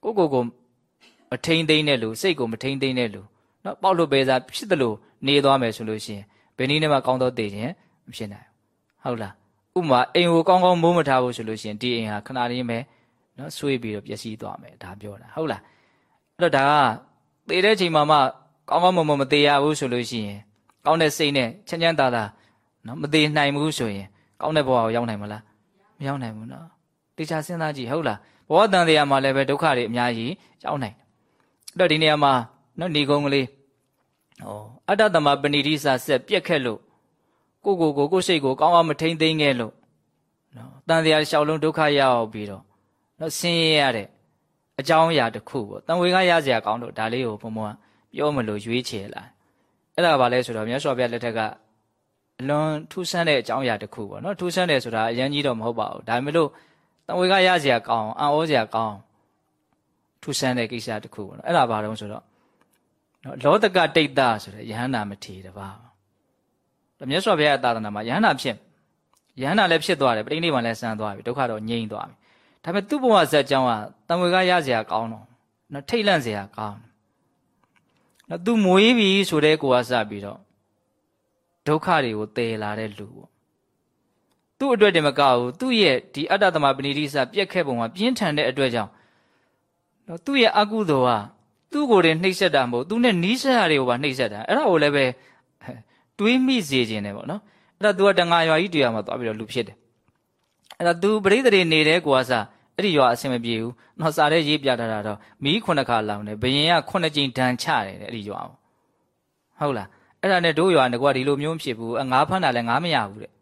ကိုကိုကိုမထိန်သိမ့်တဲ့လူစိတ်ကိုမထိန်သိမ့်တဲ့လူနော်ပေါက်လို့ပဲစားဖြစ်တယ်လို့နေသွားမယ်ဆိုလို့ရှိရင်ဘယ်နည်းနဲ့မှကောင်းသောသေခြင်းမဖြစ်နိုင်ဘူးဟုတ်လား ဥမာအိမ်ကိုကောင်းကောင်းမိုးမထားဘူးဆိုလို့ရှိရင်ဒီအိမ်ဟာခဏလေးပဲနော်ဆွေးပြီးတော့ပျက်စီးသွားမယ်ဒါပြောတာဟုတ်လားအဲ့တော့ဒါကသေတဲ့ချိန်မှာမှကောင်းကောင်းမွန်မွန်မသေးရဘူးဆိုလို့ရှိရင်ကောင်းတဲ့စိတ်နဲ့ချမ်းချမ်းသာသာနော်မသေးနိုင်ဘူးဆိုရင်ကောင်းတဲ့ဘဝကိုရောက်နိုင်မလားမရောက်နိုင်ဘူးနော်တေချာစဉ်းစားကြည့်ဟုတ်လားဘဝတန်တရားမှာလည်းပဲဒုက္ခတွေအများကြီးရောက်နိုင်တယ်အဲ့တော့ဒီနေရာမှာနော်ဏီကုံကလေးအတ္တသမပဏိတိစာဆက်ပြက်ခက်လို့ ကိုကိုကိုကိုစိတ်ကိုကောင်းအောင်မထိန်သိမ်းခဲ့လို့နော်တန်တရားလျှောက်လုံးဒုက္ခရောက်ပြီးတော့နော်ဆင်းရဲရတဲ့အကြောင်းအရာတစ်ခုပေါ့တန်ဝေကရစရာကောင်းတော့ဒါလေးကိုဘုံဘုံကပြောမလို့ရွေးချယ်လာအဲ့ဒါကဘာလဲဆိုတော့မြတ်စွာဘုရားလက်ထက်ကအလွန်ထူးဆန်းတဲ့အကြောင်းအရာတစ်ခုပေါ့နော်ထူးဆန်းတယ်ဆိုတာအရင်ကြီးတော့မဟုတ်ပါဘူးဒါပေမဲ့လို့တန်ဝေကရစရာကောင်းအံ့ဩစရာကောင်းထူးဆန်းတဲ့ကိစ္စတစ်ခုပေါ့နော်အဲ့ဒါဘာတုံးဆိုတော့နော်လောတကတိတ်တာဆိုတဲ့ယဟန္တာမထေရတပါး မြတ်စွာဘုရားသာသနာမှာယဟန္တာဖြစ်ယဟန္တာလည်းဖြစ်သွားတယ်ပြိဋိဘံလည်းဆန်းသွားပြီဒုက္ခတော့ငြိမ့်သွားပြီဒါပေမဲ့သူ့ဘဝဇက်ကြောင်းကတံဝေကရစရာကောင်းတော့နော်ထိတ်လန့်စရာကောင်းနော်သူမွေးပြီဆိုတဲ့ကိုကစပြီးတော့ဒုက္ခတွေကိုတည်လာတဲ့လူပေါ့သူ့အတွက်တည်းမကဘူးသူ့ရဲ့ဒီအတ္တသမပဏိတိစပြက်ခဲ့ပုံကပြင်းထန်တဲ့အတွက်ကြောင့်နော်သူ့ရဲ့အကုသိုလ်ကသူ့ကိုယ်တင်နှိပ်စက်တာမဟုတ်သူနဲ့နီးစပ်ရတွေကိုပါနှိပ်စက်တာအဲ့ဒါကိုလည်းပဲ တွေးမိစေခြင်းတယ်ပေါ့နော်အဲ့ဒါ तू ကတငါရွာကြီးတရားမှာသွားပြီးတော့လူဖြစ်တယ်အဲ့ဒါ तू ပရိသေတွေနေတဲ့ကိုကစားအဲ့ဒီရွာအဆင်မပြေဘူးနောက်စားတဲ့ရေးပြထားတာတော့မီးခုနှစ်ခါလောင်တယ်ဘယင်ကခုနှစ်ကြိမ်ဒဏ်ချတယ်အဲ့ဒီရွာဟုတ်လားအဲ့ဒါနဲ့တို့ရွာကဒီလိုမျိုးဖြစ်ဘူးငါးဖမ်းတာလည်းငါးမရဘူးတဲ့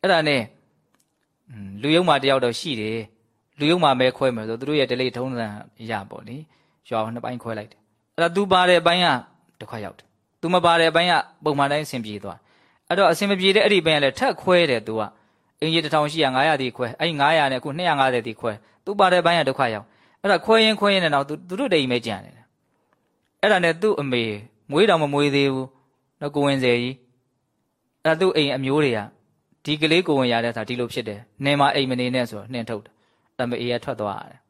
အဲ့ဒါနဲ့လူယုံမာတယောက်တော့ရှိတယ်လူယုံမာမဲခွဲမယ်ဆိုသူတို့ရဲ့ဒလိထုံးစံရပေါ့လေရွာကိုနှစ်ပိုင်းခွဲလိုက်တယ်အဲ့ဒါ तू ပါတဲ့အပိုင်းကတစ်ခွက်ရောက်တယ် तू မပါတဲ့အပိုင်းကပုံမှန်တိုင်းအဆင်ပြေသွားအဲ့တော့အဆင်မပြေတဲ့အဲ့ဒီပိုင်းကလည်းထက်ခွဲတယ် तू ကအင်ဂျီ1000ရှိရ900တီခွဲအဲ့ဒီ900နဲ့အခု250တီခွဲ तू ပါတဲ့ပိုင်းကတစ်ခွက်ရောက်အဲ့ဒါခွဲရင်ခွဲရင်တော့ तू သူတို့တိမ်ပဲကြံတယ်အဲ့ဒါနဲ့သူ့အမေမွေးတော်မမွေးသေးဘူးနော်ကိုဝင်စေကြီးအဲ့သူ့အိမ်အမျိုးတွေကဒီကလေးကိုဝင်ရတဲ့အခါဒီလိုဖြစ်တယ်နင်မအိမ်မနေနဲ့ဆိုနှင်ထုတ်တယ်အမေအေးကထွက်သွားတယ်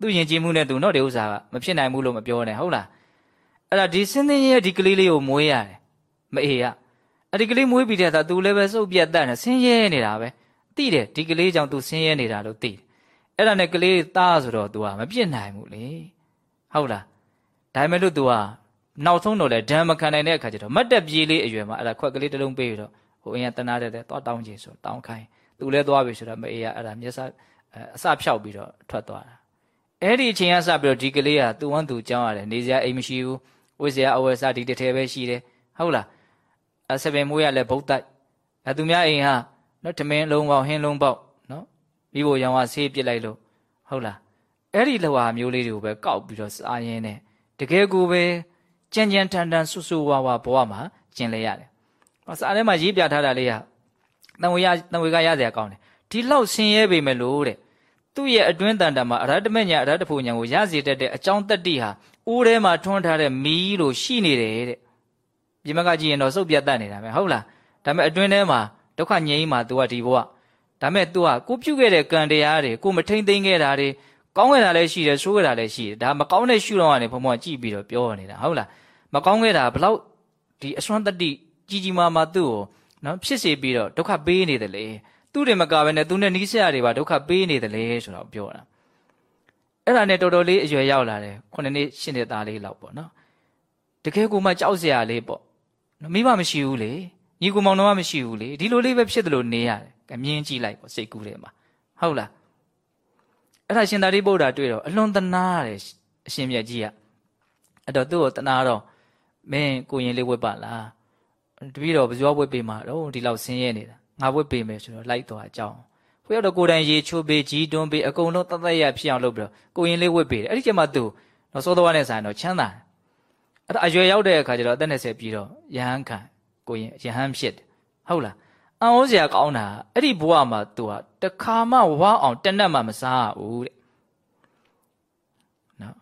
သူယဉ်ကျေးမှုနဲ့သူတော့ဒီဥစ္စာကမဖြစ်နိုင်ဘူးလို့မပြောနဲ့ဟုတ်လား အဲ့ဒါဒီစင်းသင်းရဲ့ဒီကလေးလေးကိုမွေးရတယ်မအေးကအဲ့ဒီကလေးမွေးပြီးတဲ့အခါသူလည်းပဲစုပ်ပြတ်တတ်နေဆင်းရဲနေတာပဲသိတယ်ဒီကလေးကြောင့်သူဆင်းရဲနေတာလို့သိတယ်အဲ့ဒါနဲ့ကလေးသားဆိုတော့ तू ကမပြစ်နိုင်ဘူးလေဟုတ်လားဒါပေမဲ့လို့ तू ကနောက်ဆုံးတော့လေဒဏ်မခံနိုင်တဲ့အခါကျတော့မတ်တက်ပြေးလေးအရွယ်မှာအဲ့ဒါခွက်ကလေးတစ်လုံးပေးပြီးတော့ဟိုအင်းကတနာတဲ့တဲ့သွားတောင်းချင်ဆိုတောင်းခိုင်းသူလည်းသွားပြီဆိုတော့မအေးကအဲ့ဒါမျက်စအစဖြောက်ပြီးတော့ထွက်သွားတာအဲ့ဒီအချိန်ကစပြီးတော့ဒီကလေးကသူ့ဝမ်းသူကြောင်းရတယ်နေစရာအိမ်မရှိဘူး ဝိစရာအဝယ်စားဒီတစ်ထဲပဲရှိတယ်ဟုတ်လားအစပင်မွေးရလဲဗုဒ္ဓအဲသူများအိမ်ဟာနော်ထမင်းလုံးပေါက်ဟင်းလုံးပေါက်နော်မိဖို့ရောင်ကဆေးပစ်လိုက်လို့ဟုတ်လားအဲ့ဒီလောဟာမျိုးလေးတွေကိုပဲကောက်ပြီးတော့စားရင်းနဲ့တကယ်ကိုပဲကြံကြံထန်ထန်ဆူဆူဝါဝါဘဝမှာကျင်လဲရတယ်။စာထဲမှာရေးပြထားတာလေးကတန်ဝေရတန်ဝေကရစရာကောင်းတယ်။ဒီလောက်ဆင်းရဲပေမဲ့လို့တဲ့သူ့ရဲ့အတွင်းတန်တန်မှာအရဟတမညာအရဟတဖို့ညာကိုရစေတတ်တဲ့အကြောင်းတတ္တိဟာ အိုးထဲမှာထွန်းထားတဲ့မီးလို့ရှိနေတယ်တဲ့။ပြမကကြည့်ရင်တော့စုပ်ပြတ်တတ်နေတာပဲဟုတ်လား။ဒါပေမဲ့အတွင်းထဲမှာဒုက္ခငြိမ်းမှာ तू ကဒီဘဝဒါပေမဲ့ तू ကကိုပြုတ်ခဲ့တဲ့ကံတရားတွေကိုမထိမ့်သိမ်းခဲ့တာတွေကောင်းခဲ့တာလည်းရှိတယ်ဆိုးခဲ့တာလည်းရှိတယ်ဒါမကောင်းတဲ့ရှုတော့ကနေဘုံဘုံကြည့်ပြီးတော့ပြောနေတာဟုတ်လားမကောင်းခဲ့တာဘလောက်ဒီအစွမ်းတတိကြီးကြီးမားမားသူ့ကိုနော်ဖြစ်စေပြီးတော့ဒုက္ခပေးနေတယ်လေသူ့တွေမကဘဲနဲ့သူနဲ့နီးစရာတွေပါဒုက္ခပေးနေတယ်လေဆိုတော့ပြောတာ အဲ့ဒါနဲ့တော်တော်လေးအရွယ်ရောက်လာတယ်ခုနှစ်နှစ်ရှင်းတဲ့သားလေးလောက်ပေါ့နော်တကယ်ကိုမှကြောက်စရာလေးပေါ့မိမမရှိဘူးလေညီကူမောင်နှမမရှိဘူးလေဒီလိုလေးပဲဖြစ်တယ်လို့နေရတယ်ကမြင်းကြည့်လိုက်ပေါ့စိတ်ကူးတယ်မှာဟုတ်လားအဲ့ဒါရှင်သာရိပုတ္တရာတွေ့တော့အလွန်တနာတယ်အရှင်မြတ်ကြီးကအဲ့တော့သူ့ကိုတနာတော့မင်းကိုရင်လေးဝတ်ပါလားတပည့်တော်ဘယ်သူဝတ်ပေးမှာတော့ဒီလောက်ဆင်းရဲနေတာငါဝတ်ပေးမယ်ဆိုတော့လိုက်သွားအကြောင်း ခွေရောက်တော့ကိုယ်တိုင်ရေချိုးပေးကြီးတွန်းပေးအကုန်လုံးတသက်ရဖြစ်အောင်လုပ်ပြီးတော့ကိုရင်လေးဝတ်ပေးတယ်အဲ့ဒီကျမှသူတော့စောသွားနဲ့ဆိုင်တော့ချမ်းသာတယ်အဲ့ဒါအရွယ်ရောက်တဲ့အခါကျတော့အသက်20ပြီးတော့ယဟန်ခံကိုရင်ယဟန်ဖြစ်တယ်ဟုတ်လားအံ့ဩစရာကောင်းတာအဲ့ဒီဘဝမှာသူကတခါမှဝါအောင်တနက်မှမစားဘူးတဲ့နော်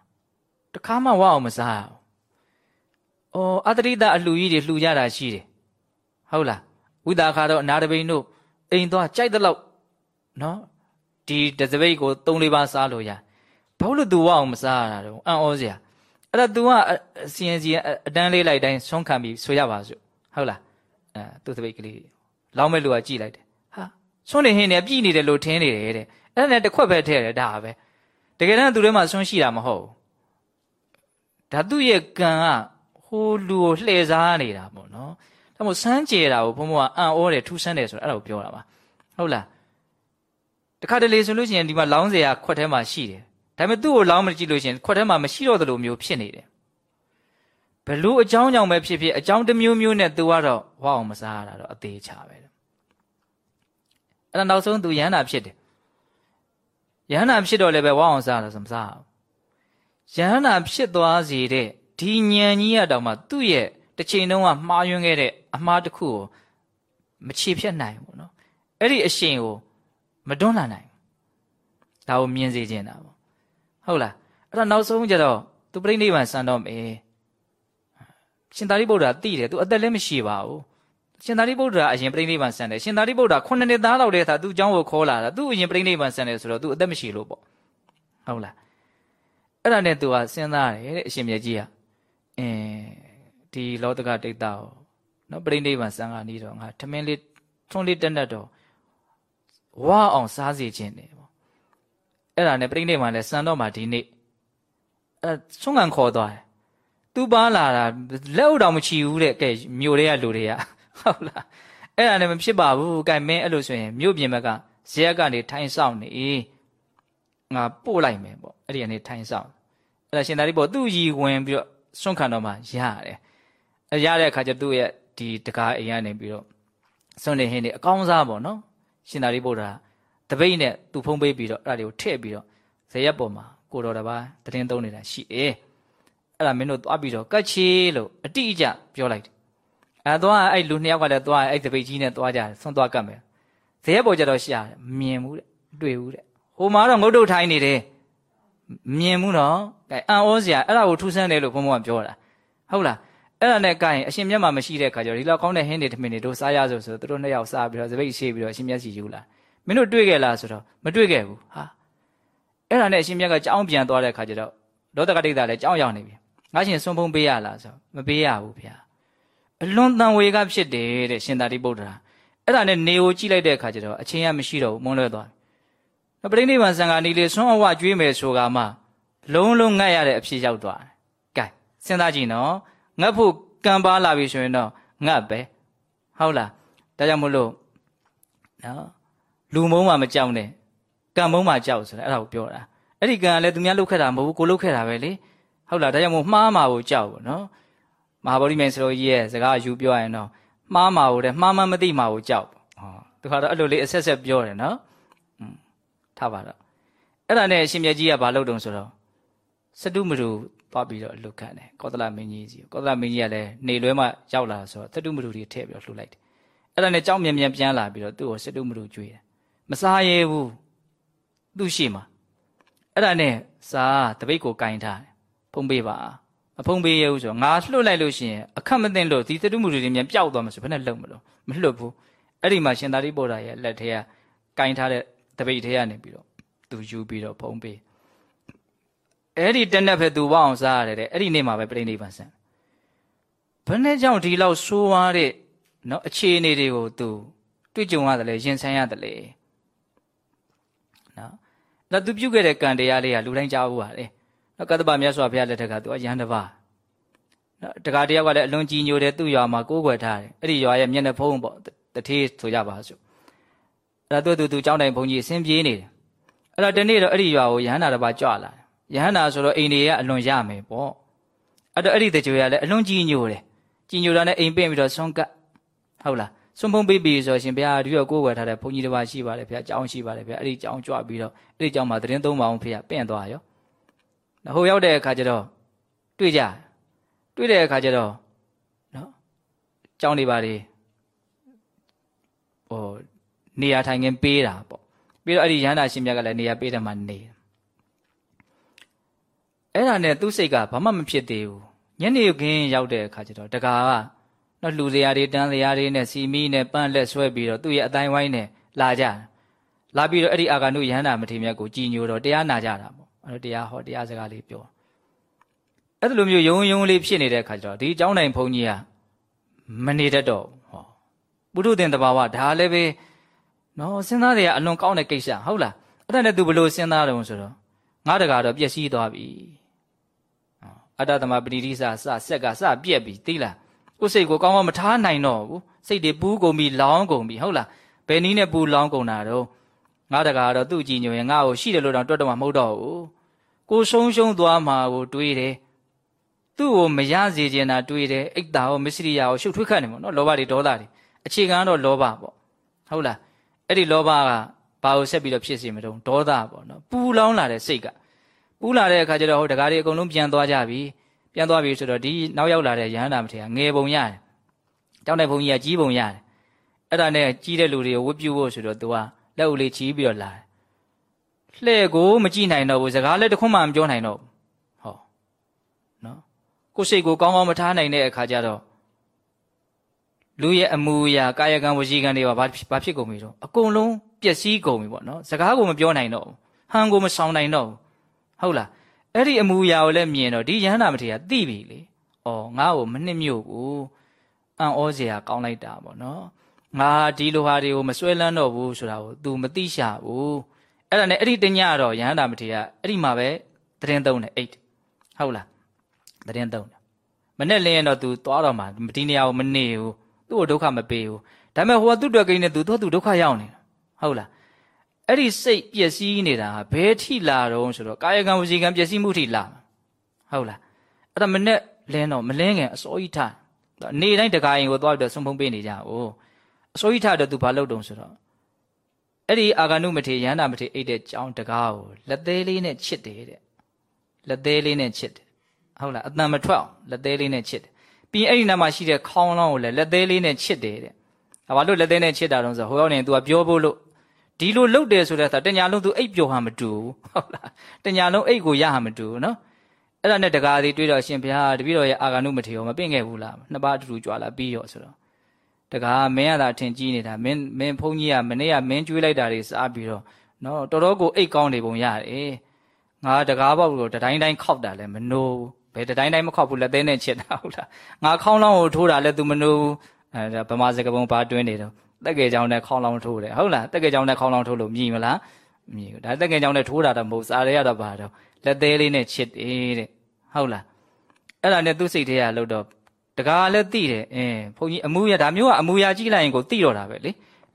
တခါမှဝါအောင်မစားဘူး။အော်အတရိတအလှူကြီးတွေလှူကြတာရှိတယ်။ဟုတ်လား။ဝိတာခါတော့အနာတပိန်တို့အိမ်သွားကြိုက်တဲ့လောက် နော်ဒီတစပိတ်ကို၃လေးပါးစားလို့ရ။ဘာလို့ तू ဝအောင်မစားရတာတော့အံ့ဩစရာ။အဲ့ဒါ तू ကအစီရင်စီအတန်းလေးလိုက်တိုင်းဆုံးခံပြီးဆိုရပါစို့။ဟုတ်လား။အဲသူ့စပိတ်ကလေးလောင်းမဲ့လူကကြည့်လိုက်တယ်။ဟာဆွန်းနေဟင်းနေပြည်နေတယ်လို့ထင်းနေတယ်တဲ့။အဲ့ဒါနဲ့တစ်ခွက်ပဲထည့်တယ်ဒါပဲ။တကယ်တမ်းသူထဲမှာဆွန်းရှိတာမဟုတ်ဘူး။ဒါသူ့ရဲ့ကံကဟိုလူကိုလှည့်စားနေတာပေါ့နော်ဒါမို့စမ်းကြဲတာကိုဘုံဘုံကအံ့ဩတယ်ထူးဆန်းတယ်ဆိုတော့အဲ့ဒါကိုပြောတာပါဟုတ်လား တခါတလေဆိုလို့ရှိရင်ဒီမှာလောင်းစရာခွက်ထဲမှာရှိတယ်ဒါပေမဲ့သူ့ကိုလောင်းမကြည့်လို့ရှိရင်ခွက်ထဲမှာမရှိတော့သလိုမျိုးဖြစ်နေတယ်ဘလို့အကြောင်းကြောင့်ပဲဖြစ်ဖြစ်အကြောင်းတစ်မျိုးမျိုးနဲ့သူကတော့ဝါအောင်မစားရတာတော့အသေးချာပဲအဲ့ဒါနောက်ဆုံးသူယန္တာဖြစ်တယ်ယန္တာဖြစ်တော့လည်းပဲဝါအောင်စားရတာဆိုမစားဘူးယန္တာဖြစ်သွားစေတဲ့ဒီညံကြီးရတောင်မှသူ့ရဲ့တစ်ချိန်တုန်းကမှားယွင်းခဲ့တဲ့အမှားတစ်ခုကိုမချေဖြတ်နိုင်ဘူးနော်အဲ့ဒီအရှင်ကို မတွန်းလှန်နိုင်ဘူးဒါကိုမြင်စေချင်တာပေါ့ဟုတ်လားအဲ့တော့နောက်ဆုံးကျတော့သူပြိဋိဘံစံတော့မယ်ရှင်သာရိပုတ္တရာတိတယ်သူအသက်လည်းမရှိပါဘူးရှင်သာရိပုတ္တရာအရင်ပြိဋိဘံဆန်တယ်ရှင်သာရိပုတ္တရာ9နှစ်သားလောက်တည်းသာသူ့အကြောင်းကိုခေါ်လာတာသူ့အရင်ပြိဋိဘံဆန်တယ်ဆိုတော့သူအသက်မရှိလို့ပေါ့ဟုတ်လားအဲ့ဒါနဲ့သူကစဉ်းစားတယ်တဲ့အရှင်မြတ်ကြီးကအင်းဒီလောကဒိတ်တာကိုနော်ပြိဋိဘံဆန်ကနေတော့ငါထမင်းလေးထွန်းလေးတက်တတ်တော့ ဝါအောင်စားစေခြင်းတယ်ပေါ့အဲ့ဒါနဲ့ပြိဋိဘံလည်းစံတော့မှဒီနေ့အဲ့ဆုံးခံခေါ်သွားတယ်သူပါလာတာလက်ဥတော်မချီဘူးတဲ့ကဲမြို့တွေကလူတွေကဟုတ်လားအဲ့ဒါနဲ့မဖြစ်ပါဘူးကဲမင်းအဲ့လိုဆိုရင်မြို့ပြင်ဘက်ကဇရက်ကနေထိုင်ဆောင်နေငါပို့လိုက်မယ်ပေါ့အဲ့ဒီကနေထိုင်ဆောင်အဲ့ဒါရှင်သာရိပုတ္တသူ့ရီဝင်ပြီးတော့ဆွန့်ခံတော့မှရတယ်အဲရတဲ့အခါကျသူ့ရဲ့ဒီတကားအိမ်ကနေပြီးတော့ဆွန့်နေဟင်းနေအကောင်းစားပေါ့နော် ရှင်သာရိပုတ္တရာတပိတ်နဲ့သူဖုံးပေးပြီးတော့အဲ့ဒါတွေကိုထည့်ပြီးတော့ဇရက်ပေါ်မှာကိုတော်တပါးတရင်သုံးနေတာရှိတယ်အဲ့ဒါမင်းတို့သွားပြီးတော့ကတ်ချေလို့အတိအကျပြောလိုက်တယ်အဲသွားအဲ့လူနှစ်ယောက်ကလည်းသွားအဲ့တပိတ်ကြီးနဲ့သွားကြတယ်ဆွန့်သွားကတ်မယ်ဇရက်ပေါ်ကျတော့ရှာတယ်မြင်ဘူးတဲ့တွေ့ဘူးတဲ့ဟိုမှာတော့ငုတ်တုတ်ထိုင်းနေတယ်မြင်ဘူးနော်အဲအံ့ဩစရာအဲ့ဒါကိုထူးဆန်းတယ်လို့ဘုံဘုံကပြောတာဟုတ်လား အဲ့ဒါနဲ့ကရင်အရှင်မြတ်မှာမရှိတဲ့ခါကျတော့ဒီလောက်ကောင်းတဲ့ဟင်းတွေထမင်းတွေတို့စားရဆိုဆိုသူတို့နှစ်ယောက်စားပြီးတော့စပိတ်ရှိပြီးတော့အရှင်မြတ်စီယူလာမင်းတို့တွေ့ခဲ့လားဆိုတော့မတွေ့ခဲ့ဘူးဟာအဲ့ဒါနဲ့အရှင်မြတ်ကကြောင်းပြန်သွားတဲ့ခါကျတော့လောတကတိတ်တာလည်းကြောင်းရောက်နေပြီငါရှင်ဆွန်ဖုံးပေးရလားဆိုမပေးရဘူးဗျာအလွန်တန်ဝေကဖြစ်တယ်တဲ့ရှင်သာတိပုတ္တရာအဲ့ဒါနဲ့နေကိုကြည့်လိုက်တဲ့အခါကျတော့အချင်းရမရှိတော့ဘူးမွန်းလွဲသွားပြီပရိနိဗ္ဗာန်စံဃာနီလေးဆွမ်းအဝကျွေးမယ်ဆိုကမှလုံးလုံးငတ်ရတဲ့အဖြစ်ရောက်သွားတယ်။ကဲစဉ်းစားကြည့်နော် ငတ်ဖို့ကံပါလာပြီဆိုရင်တော့ငတ်ပဲဟုတ်လားဒါကြောင့်မလို့နော်လူမုံးမှမကြောက်နဲ့ကံမုံးမှကြောက်ဆိုတာအဲ့ဒါကိုပြောတာအဲ့ဒီကံကလည်းသူများလုပ်ခဲ့တာမဟုတ်ဘူးကိုလုပ်ခဲ့တာပဲလေဟုတ်လားဒါကြောင့်မို့မှားမှာကိုကြောက်ဘူးနော်မဟာဗောဓိမြိုင်စတော်ကြီးရဲ့စကားအယူပြောရင်တော့မှားမှာကိုတဲ့မှားမှမသိမှာကိုကြောက်ဟောသူကတော့အဲ့လိုလေးအဆက်ဆက်ပြောတယ်နော်อืมထားပါတော့အဲ့ဒါနဲ့အရှင်မြတ်ကြီးကဘာလုပ်တုံဆိုတော့စတုမတူ သွားပြီးတော့လှုပ်ခတ်တယ်ကောသလမင်းကြီးစီကောသလမင်းကြီးကလည်းနေလွဲမှရောက်လာဆိုတော့စတုမတူတွေထည့်ပြီးတော့လှုပ်လိုက်တယ်အဲ့ဒါနဲ့ကြောင်းမြန်မြန်ပြန်လာပြီးတော့သူ့ကိုစတုမတူကျွေးတယ်မစားရဲဘူးသူ့ရှိမှာအဲ့ဒါနဲ့စားတပိတ်ကိုကင်ထားတယ်ဖုံးပေးပါမဖုံးပေးရဘူးဆိုတော့ငါလှုပ်လိုက်လို့ရှိရင်အခက်မသိလို့ဒီစတုမတူတွေမြန်ပျောက်သွားမှာဆိုဘယ်နဲ့လုံမလို့မလှုပ်ဘူးအဲ့ဒီမှာရှင်သာရိပုတ္တရာရဲ့လက်ထဲကကင်ထားတဲ့တပိတ်ထဲကနေပြီးတော့သူယူပြီးတော့ဖုံးပေး အဲ့ဒီတနက်ပဲသူဝအောင်စားရတယ်တဲ့အဲ့ဒီနေ့မှာပဲပြိဋိဘံဆန်ဘယ်နဲ့ကြောင့်ဒီလောက်ဆိုးွားတဲ့နော်အခြေအနေတွေကိုသူတွေ့ကြုံရတယ်လေရင်ဆိုင်ရတယ်လေနော်အဲ့ဒါသူပြုတ်ခဲ့တဲ့ကံတရားလေးကလူတိုင်းကြားဘူးပါလေနော်ကတ္တပမြတ်စွာဘုရားလက်ထက်ကသူကရန်တပါနော်တကာတယောက်ကလည်းအလွန်ကြီးညိုတယ်သူ့ရွာမှာကိုးကွယ်ထားတယ်အဲ့ဒီရွာရဲ့မျက်နှာဖုံးပေါ့တထေးဆိုကြပါစို့အဲ့ဒါသူ့သူသူကြောင်းတိုင်ဘုံကြီးအစင်ပြေးနေတယ်အဲ့တော့ဒီနေ့တော့အဲ့ဒီရွာကိုရဟန္တာတပါကြွလာတယ် ယဟန္တာဆိုတော့အိမ်တွေကအလွန်ရမယ်ပေါ့အဲ့တော့အဲ့ဒီတကြွရလည်းအလွန်ကြီးညိုတယ်ကြီးညိုတာနဲ့အိမ်ပင့်ပြီးတော့ဆွန့်ကပ်ဟုတ်လားဆွန့်ဖုံးပေးပြီးဆိုရှင်ဘုရားဒီတော့ကိုယ်ဝယ်ထားတဲ့ဘုန်းကြီးတစ်ပါးရှိပါတယ်ဘုရားကြောင်းရှိပါတယ်ဘုရားအဲ့ဒီကြောင်းကြွပြီးတော့အဲ့ဒီကြောင်းမှာသတင်းသုံးပါအောင်ဘုရားပင့်သွားရောဟိုရောက်တဲ့အခါကျတော့တွေ့ကြတွေ့တဲ့အခါကျတော့နော်ကြောင်းနေပါလေဟိုနေရာထိုင်ခင်းပေးတာပေါ့ပြီးတော့အဲ့ဒီရဟန္တာရှင်မြတ်ကလည်းနေရာပေးတယ်မှာနေ အဲ့ဒါနဲ့သူ့စိတ်ကဘာမှမဖြစ်သေးဘူးညနေခင်းရောက်တဲ့အခါကျတော့တကာကနော်လှူစရာတွေတန်းစရာတွေနဲ့စီမီနဲ့ပန့်လက်ဆွဲပြီးတော့သူ့ရဲ့အတိုင်းဝိုင်းနဲ့လာကြလာပြီးတော့အဲ့ဒီအာဂန္ဓုယဟန္တာမထေရမြတ်ကိုကြည်ညိုတော့တရားနာကြတာပေါ့အဲ့တော့တရားဟောတရားစကားလေးပြောအဲ့လိုမျိုးယုံယုံလေးဖြစ်နေတဲ့အခါကျတော့ဒီเจ้าနိုင်ဘုန်းကြီးကမနေတတ်တော့ဟောပုထုသင်တဘာဝဒါလည်းပဲနော်စဉ်းစားတယ်ကအလွန်ကောင်းတဲ့ကိစ္စဟုတ်လားအဲ့ဒါနဲ့ तू ဘလို့စဉ်းစားတယ်ဆိုတော့ငါတကာတော့ပျက်စီးသွားပြီ အတ္တသမပဏိတိစစဆက်ကစပြက်ပြီသိလားကိုယ်စိတ်ကိုကောင်းကောင်းမထားနိုင်တော့ဘူးစိတ်တွေပူးကုန်ပြီလောင်းကုန်ပြီဟုတ်လားဘယ်နည်းနဲ့ပူလောင်းကုန်တာတော့ငါတကာတော့သူ့ကြည်ညိုရင်ငါ့ကိုရှိတယ်လို့တော့တွတ်တော့မှမဟုတ်တော့ဘူးကိုဆုံးရှုံးသွားမှာကိုတွေးတယ်သူ့ကိုမရစေချင်တာတွေးတယ်အိတ်တာရောမစ္စရိယရောရှုပ်ထွေးခတ်နေပေါ့နော်လောဘတွေဒေါသတွေအခြေခံကတော့လောဘပေါ့ဟုတ်လားအဲ့ဒီလောဘကဘာကိုဆက်ပြီးတော့ဖြစ်စေမလို့ဒေါသပေါ့နော်ပူလောင်းလာတဲ့စိတ်က ပူလာတဲ့အခါကျတော့ဟိုတကားတွေအကုန်လုံးပြန်သွားကြပြီပြန်သွားပြီဆိုတော့ဒီနောက်ရောက်လာတဲ့ရဟန္တာမထေရငယ်ပုံရတယ်တောင်းတဲ့ဘုန်းကြီးကကြီးပုံရတယ်အဲ့ဒါနဲ့ကြီးတဲ့လူတွေကိုဝတ်ပြုဖို့ဆိုတော့သူကလက်ဦးလေးချီးပြီးတော့လာတယ်လှဲ့ကိုမကြည့်နိုင်တော့ဘူးစကားလည်းတစ်ခွန်းမှမပြောနိုင်တော့ဘူးဟောနော်ကိုယ်စိတ်ကိုကောင်းကောင်းမထားနိုင်တဲ့အခါကျတော့လူရဲ့အမူအရာကာယကံဝစီကံတွေပါဘာဖြစ်ကုန်ပြီတော့အကုန်လုံးပျက်စီးကုန်ပြီပေါ့နော်စကားကိုမပြောနိုင်တော့ဘူးဟန်ကိုမဆောင်နိုင်တော့ဘူး ဟုတ်လားအဲ့ဒီအမူအရာကိုလည်းမြင်တော့ဒီယန္တာမထေရသိပြီလေ။အော်ငါ့ကိုမနှစ်မြို့ဘူး။အံ့ဩစရာကောင်းလိုက်တာပေါ့နော်။ငါဒီလိုဟာတွေကိုမစွဲလန်းတော့ဘူးဆိုတာကို तू မသိရှာဘူး။အဲ့ဒါနဲ့အဲ့ဒီတညတော့ယန္တာမထေရအဲ့ဒီမှာပဲတရင်သုံးတယ်8ဟုတ်လား။တရင်သုံးတယ်။မနဲ့လင်းရင်တော့ तू သွားတော့မှဒီနေရာကိုမနေဘူး။သူ့ကိုဒုက္ခမပေးဘူး။ဒါပေမဲ့ဟိုကသူ့တွေ့ကိန်းနဲ့ तू တော့ तू ဒုက္ခရောက်နေတာဟုတ်လား။ အဲ့ဒီစိတ်ပျက်စီးနေတာဘယ်ထိလာတော့ဆိုတော့ကာယကံဝစီကံပျက်စီးမှုထိလာဟုတ်လားအဲ့ဒါမနဲ့လင်းတော့မလင်းခင်အစိုးရထနေတိုင်းတကာရင်ကိုသွားပြီးတော့ဆုံးဖုံးပေးနေကြ哦အစိုးရထတော့သူဘာလုပ်တုံးဆိုတော့အဲ့ဒီအာဂနုမထေရဟန္တာမထေအိတ်တဲ့ကြောင်းတကားကိုလက်သေးလေးနဲ့ချစ်တယ်တဲ့လက်သေးလေးနဲ့ချစ်တယ်ဟုတ်လားအတန်မထွက်အောင်လက်သေးလေးနဲ့ချစ်တယ်ပြီးအဲ့ဒီနားမှာရှိတဲ့ခေါင်းလောင်းကိုလည်းလက်သေးလေးနဲ့ချစ်တယ်တဲ့ဘာလို့လက်သေးနဲ့ချစ်တာတုံးဆိုဟိုရောက်နေ तू ကပြောဖို့လို့ ဒီလိုလှုပ်တယ်ဆိုတဲ့အခါတညာလုံးသူအိပ်ပျော်ဟာမတူဘူးဟုတ်လားတညာလုံးအိပ်ကိုရဟာမတူဘူးနော်အဲ့ဒါနဲ့တကားသေးတွေးတော့ရှင်ဘုရားတပည့်တော်ရဲ့အာဂနုမထေရောမပင့်ခဲ့ဘူးလားနှစ်ပါးအတူတူကြွာလာပြီးရောဆိုတော့တကားမင်းရတာထင်ကြီးနေတာမင်းမင်းဘုန်းကြီးကမနေ့ကမင်းကျွေးလိုက်တာတွေစားပြီးတော့နော်တော်တော်ကိုအိတ်ကောင်းနေပုံရတယ်ငါတကားပေါက်တော့တတိုင်းတိုင်းခောက်တာလည်းမနိုးဘယ်တတိုင်းတိုင်းမခောက်ဘူးလက်သေးနဲ့ချစ်တာဟုတ်လားငါခေါင်းလောင်းကိုထိုးတာလည်း तू မနိုးအဲဗမာစကပုံဘာတွင်းနေတော့ တက်ကယ်ကြောင်နဲ့ခေါင်းလောင်းထိုးတယ်ဟုတ်လားတက်ကယ်ကြောင်နဲ့ခေါင်းလောင်းထိုးလို့မြည်မလားမြည်ဒါတက်ကယ်ကြောင်နဲ့ထိုးတာတော့မဟုတ်စားရရတော့ပါတော့လက်သေးလေးနဲ့ချစ်တယ်တဲ့ဟုတ်လားအဲ့ဒါနဲ့သူ့စိတ်ထဲကလို့တော့တကားလည်းသိတယ်အင်းဘုန်းကြီးအမှုရဒါမျိုးကအမှုရကြည့်လိုက်ရင်ကိုသိတော့တာပဲလေ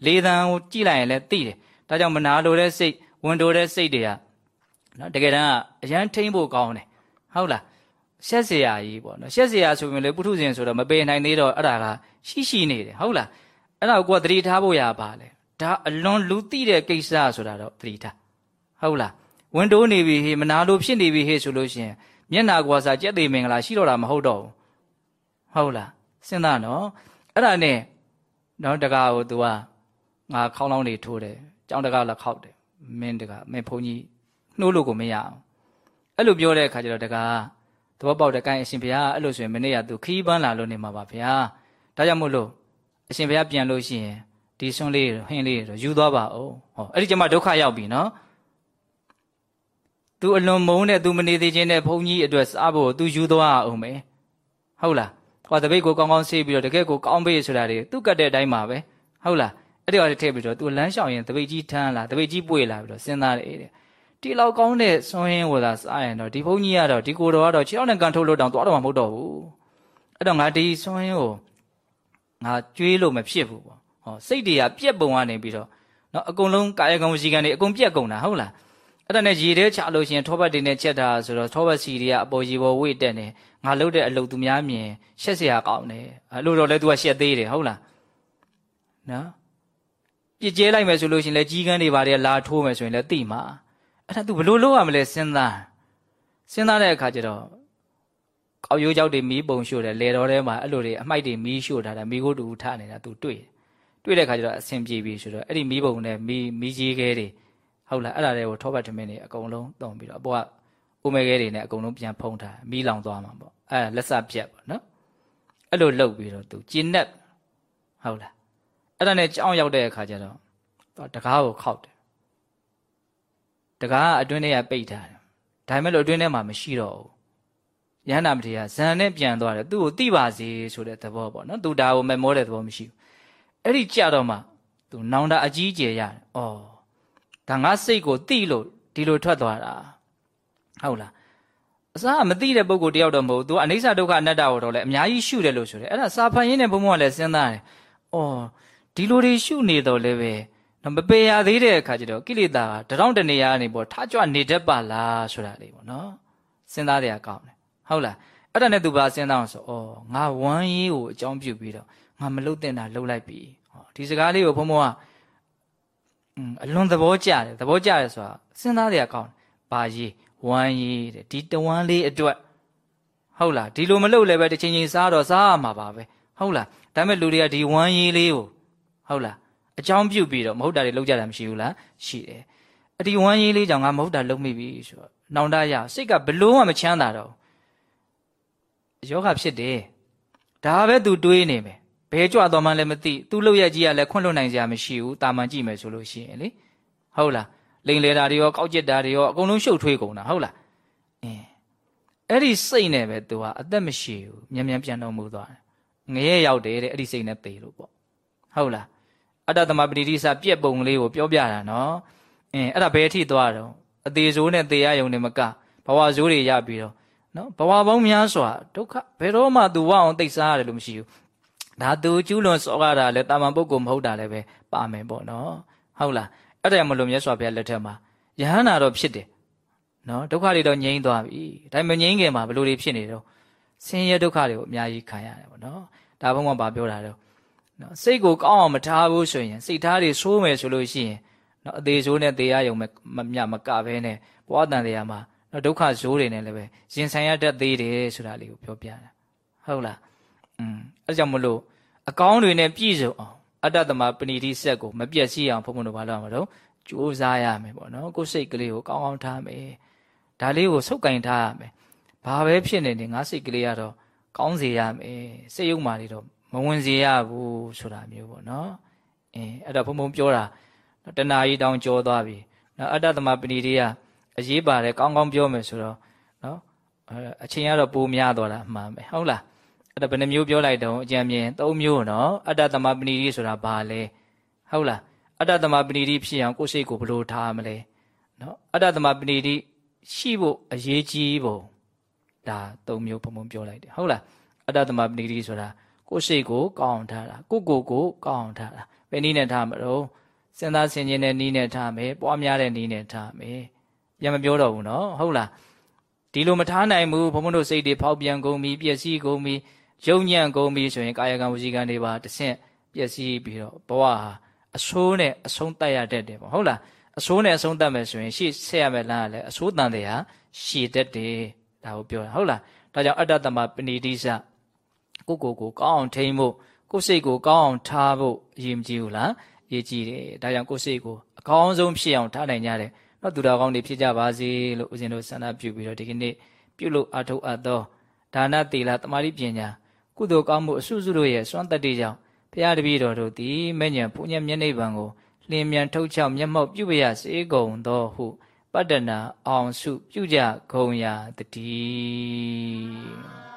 လေသံကိုကြည့်လိုက်ရင်လည်းသိတယ်ဒါကြောင့်မနာလိုတဲ့စိတ်ဝန်တိုတဲ့စိတ်တွေကနော်တကယ်တမ်းကအရန်ထိမ့်ဖို့ကောင်းတယ်ဟုတ်လားရှက်เสียကြီးပေါ့နော်ရှက်เสียဆိုရင်လေပုထုဇဉ်ဆိုတော့မပေနိုင်သေးတော့အဲ့ဒါကရှိရှိနေတယ်ဟုတ်လား အဲ့ဒါကိုကသတိထားဖို့ရပါလေဒါအလွန်လူသိတဲ့ကိစ္စဆိုတာတော့သတိထားဟုတ်လားဝန်တိုးနေပြီဟေးမနာလို့ဖြစ်နေပြီဟေးဆိုလို့ရှိရင်မျက်နာကွာစာကြက်သေးမင်္ဂလာရှိတော့တာမဟုတ်တော့ဘူးဟုတ်လားစဉ်းစားနော်အဲ့ဒါနဲ့နော်တကားကို तू ကငါခေါင်းလောင်းတွေထိုးတယ်ကြောင်းတကားလည်းခောက်တယ်မင်းတကားမင်းဘုန်းကြီးနှိုးလို့ကိုမရအောင်အဲ့လိုပြောတဲ့အခါကျတော့တကားသဘောပေါက်တဲ့ကိုင်းအရှင်ဘုရားအဲ့လိုဆိုရင်မနေ့က तू ခီးပန်းလာလို့နေမှာပါဗျာဒါကြောင့်မို့လို့ အရှင်ဘုရားပြန်လို့ရှိရင်ဒီဆွန်းလေးဟင်းလေးတော့ယူသွားပါဦးဟောအဲ့ဒီကျမှဒုက္ခရောက်ပြီနော်သူအလွန်မုန်းတဲ့သူမနေသေးခြင်းနဲ့ဘုန်းကြီးအတွက်စားဖို့သူယူသွားအောင်မယ်ဟုတ်လားဟောတပိတ်ကိုကောင်းကောင်းဆေးပြီးတော့တကယ်ကိုကောင်းပေးဆိုတာတွေသူကတ်တဲ့အတိုင်းပါပဲဟုတ်လားအဲ့ဒီဟာတွေထည့်ပြီးတော့သူလမ်းလျှောက်ရင်တပိတ်ကြီးထမ်းလာတပိတ်ကြီးပွေလာပြီးတော့စဉ်းစားတယ်တဲ့ဒီလောက်ကောင်းတဲ့ဆွန်းဟင်းဝသာစားရင်တော့ဒီဘုန်းကြီးကတော့ဒီကိုတော်ကတော့ခြေထောက်နဲ့ကန်ထုတ်လို့တောင်သွားတော့မှမဟုတ်တော့ဘူးအဲ့တော့ငါဒီဆွန်းဟင်းကို ငါကြွေးလို့မဖြစ်ဘူးပေါ့ဟောစိတ်တွေကပြက်ပုံကနေပြီးတော့နော်အကုန်လုံးကာယကံဝစီကံတွေအကုန်ပြက်ကုန်တာဟုတ်လားအဲ့ဒါနဲ့ရေထဲချလို့ရှိရင်ထောပတ်တွေနဲ့ချက်တာဆိုတော့ထောပတ်စီတွေကအပေါ်ရေပေါ်ဝိတ်တက်နေငါလှုပ်တဲ့အလုပ်သူများမြင်ရှက်เสียကောင်းတယ်အဲ့လိုတော့လဲ तू ကရှက်သေးတယ်ဟုတ်လားနော်ပြစ်ကျဲလိုက်မယ်ဆိုလို့ရှိရင်လဲကြီးကန်းတွေပါတယ်လာထိုးမယ်ဆိုရင်လဲတိမှာအဲ့ဒါ तू ဘလို့လုပ်ရမလဲစဉ်းစားစဉ်းစားတဲ့အခါကျတော့ ကောက်ရိုးကြောက်တွေမီးပုံရှို့တယ်လေတော်ထဲမှာအဲ့လိုတွေအမိုက်တွေမီးရှို့ထားတာမီးခိုးတူထနေတာ तू တွေ့တွေ့တဲ့အခါကျတော့အဆင်ပြေပြီဆိုတော့အဲ့ဒီမီးပုံနဲ့မီးမီးကြီးခဲတွေဟုတ်လားအဲ့ဒါတွေကိုထောပတ်ထမင်းတွေအကုန်လုံးတုံပြီးတော့အပေါ်ကဥမဲခဲတွေနဲ့အကုန်လုံးပြန်ဖုံးထားမီးလောင်သွားမှာပေါ့အဲ့လက်စပြက်ပေါ့နော်အဲ့လိုလှုပ်ပြီးတော့ तू ကျင်းနဲ့ဟုတ်လားအဲ့ဒါနဲ့ကြောင်းရောက်တဲ့အခါကျတော့တကားကိုခောက်တယ်တကားအတွင်းထဲကပိတ်ထားတယ်ဒါပေမဲ့လို့အတွင်းထဲမှာမရှိတော့ဘူး ရဟန္တာမထေရဇန်နဲ့ပြန်သွားတယ်သူ့ကိုတိပါစေဆိုတဲ့သဘောပေါ့နော်သူဒါကိုမမောတဲ့သဘောမရှိဘူးအဲ့ဒီကြတော့မှသူနောင်တအကြီးကျယ်ရတယ်ဩဒါငါစိတ်ကိုတိလို့ဒီလိုထွက်သွားတာဟုတ်လားအစားမသိတဲ့ပုံကိုတယောက်တော့မဟုတ်သူကအနိစ္စဒုက္ခအနတ္တကိုတော့လည်းအများကြီးရှုတယ်လို့ဆိုတယ်အဲ့ဒါစာဖန်ရင်းနဲ့ဘုံဘုံကလည်းစဉ်းစားတယ်ဩဒီလိုတွေရှုနေတော့လည်းပဲမပေရသေးတဲ့အခါကျတော့ကိလေသာကတရောင်းတနေရနေပေါ့ထားကြွနေတတ်ပါလားဆိုတာလေးပေါ့နော်စဉ်းစားရကောင်းတယ် ဟုတ်လားအဲ့ဒါနဲ့သူဘာစဉ်းစားအောင်ဆိုဩငါဝမ်းရေးကိုအကြောင်းပြုပြီးတော့ငါမလုတ်တင်တာလုတ်လိုက်ပြီဟောဒီစကားလေးကိုဘုံဘုံကအအလွန်သဘောကျတယ်သဘောကျတယ်ဆိုတာစဉ်းစားရကောင်းဘာရေးဝမ်းရေးတဲ့ဒီတဝမ်းလေးအတွက်ဟုတ်လားဒီလိုမလုတ်လည်းပဲတစ်ချိန်ချိန်စားတော့စားရမှာပါပဲဟုတ်လားဒါပေမဲ့လူတွေကဒီဝမ်းရေးလေးကိုဟုတ်လားအကြောင်းပြုပြီးတော့မဟုတ်တာတွေလောက်ကြတာမရှိဘူးလားရှိတယ်အဒီဝမ်းရေးလေးကြောင့်ငါမဟုတ်တာလုပ်မိပြီဆိုတော့နောင်တရစိတ်ကဘလို့မှမချမ်းသာတော့ ယောဂဖြစ်တယ်ဒါပဲသူတွေးနေမယ်ဘဲကြွတော်မှလည်းမသိသူ့လောက်ရကြီးကလည်းခွန့်လွတ်နိုင်စရာမရှိဘူးတာမန်ကြည့်မယ်ဆိုလို့ရှိရင်လေဟုတ်လားလိန်လေတာတွေရောကောက်ကျစ်တာတွေရောအကုန်လုံးရှုပ်ထွေးကုန်တာဟုတ်လားအင်းအဲ့ဒီစိတ်နဲ့ပဲသူကအသက်မရှိဘူးမြန်မြန်ပြန်တော်မူသွားတယ်ငရဲရောက်တယ်တဲ့အဲ့ဒီစိတ်နဲ့သေလို့ပေါ့ဟုတ်လားအတ္တသမပတိတိစပြက်ပုံလေးကိုပြောပြတာနော်အင်းအဲ့ဒါဘယ်ထိသွားတော့အသေးဆိုးနဲ့သေရယုံနဲ့မကဘဝဆိုးတွေရပြီးတော့ နော်ဘဝပေါင်းများစွာဒုက္ခဘယ်တော့မှ तू ဝအောင်သိစားရတယ်လို့မရှိဘူးဒါ तू ကျူးလွန်စောရတာလဲတာမန်ပုဂ္ဂိုလ်မဟုတ်တာလည်းပဲပါမယ်ပေါ့နော်ဟုတ်လားအဲ့ဒါမလို့မြတ်စွာဘုရားလက်ထက်မှာယဟန္တာတော့ဖြစ်တယ်နော်ဒုက္ခတွေတော့ငြိမ်းသွားပြီဒါပေမဲ့ငြိမ်းခင်မှာဘယ်လိုတွေဖြစ်နေတော့ဆင်းရဲဒုက္ခတွေကိုအများကြီးခံရတယ်ပေါ့နော်ဒါဘုံကဘာပြောတာတော့နော်စိတ်ကိုကောင်းအောင်မထားဘူးဆိုရင်စိတ်ထားတွေဆိုးမယ်ဆိုလို့ရှိရင်နော်အသေးဆိုးနဲ့သေရယုံမမြမကဘဲနဲ့ဘဝတန်တရားမှာ နော်ဒုက္ခဇိုးတွေနဲ့လည်းပဲရင်ဆိုင်ရတတ်သေးတယ်ဆိုတာလေးကိုပြောပြတာဟုတ်လားอืมအဲကြောင့်မလို့အကောင်းတွေနဲ့ပြည့်စုံအောင်အတ္တသမပဏိတိဆက်ကိုမပြည့်စည်အောင်ဘုံဘုံတို့ဘာလုပ်ရမှာတော့ကြိုးစားရမယ်ပေါ့နော်ကိုယ်စိတ်ကလေးကိုကောင်းကောင်းထားမယ်ဒါလေးကိုဆုပ်ကင်ထားရမယ်ဘာပဲဖြစ်နေနေငါစိတ်ကလေးကတော့ကောင်းစေရမယ်စိတ်ယုံမာတွေတော့မဝင်စေရဘူးဆိုတာမျိုးပေါ့နော်အင်းအဲ့တော့ဘုံဘုံပြောတာတဏှာကြီးတောင်ကြောသွားပြီနော်အတ္တသမပဏိတိက အရေးပါတယ်ကောင်းကောင်းပြောမယ်ဆိုတော့နော်အချိန်ကတော့ပိုများသွားတာအမှန်ပဲဟုတ်လားအဲ့ဒါဘယ်နှမျိုးပြောလိုက်တော့အကြံမြင်၃မျိုးနော်အတ္တသမပဏိတိဆိုတာဘာလဲဟုတ်လားအတ္တသမပဏိတိဖြစ်အောင်ကိုယ်စိတ်ကိုဘယ်လိုထားမလဲနော်အတ္တသမပဏိတိရှိဖို့အရေးကြီးပုံဒါ၃မျိုးပုံပုံပြောလိုက်တယ်ဟုတ်လားအတ္တသမပဏိတိဆိုတာကိုယ်စိတ်ကိုကောင်းအောင်ထားတာကိုကိုကိုကောင်းအောင်ထားတာဘယ်နည်းနဲ့ထားမလို့စဉ်းစားဆင်ခြင်တဲ့နည်းနဲ့ထားမယ်ပွားများတဲ့နည်းနဲ့ထားမယ် ပြန်မပြောတော့ဘူးနော်ဟုတ်လားဒီလိုမထားနိုင်ဘူးဘုံဘုံတို့စိတ်တွေဖောက်ပြန်ကုန်ပြီပျက်စီးကုန်ပြီယုံညံ့ကုန်ပြီဆိုရင်ကာယကံဝစီကံတွေပါတဆင့်ပျက်စီးပြီးတော့ဘဝဟာအဆိုးနဲ့အဆုံးတတ်ရတတ်တယ်ပေါ့ဟုတ်လားအဆိုးနဲ့အဆုံးတတ်မယ်ဆိုရင်ရှေ့ဆက်ရမယ်လမ်းကလည်းအဆိုးတန်တယ်ဟာရှည်တတ်တယ်ဒါကိုပြောတာဟုတ်လားဒါကြောင့်အတ္တတမပဏိတိစကိုကိုကိုကောင်းအောင်ထိန်းဖို့ကိုယ်စိတ်ကိုကောင်းအောင်ထားဖို့အရေးမကြီးဘူးလားအရေးကြီးတယ်ဒါကြောင့်ကိုယ်စိတ်ကိုအကောင်းဆုံးဖြစ်အောင်ထားနိုင်ကြတယ် နော်သူတော်ကောင်းတွေဖြစ်ကြပါစေလို့ဦးဇင်းတို့ဆန္ဒပြုပြီးတော့ဒီကနေ့ပြုလို့အထောက်အပ်သောဒါနသီလတမာတိပညာကုသိုလ်ကောင်းမှုအစုစုတို့ရဲ့စွမ်းတတ္တိကြောင့်ဘုရားတပည့်တော်တို့သည်မဲ့ညံပူညံမျက်နှိပ်ပံကိုလင်းမြန်ထုတ်ချောက်မျက်မှောက်ပြုပရစေကုန်သောဟုပတ္တနာအောင်စုပြုကြကုန်ရာတည်း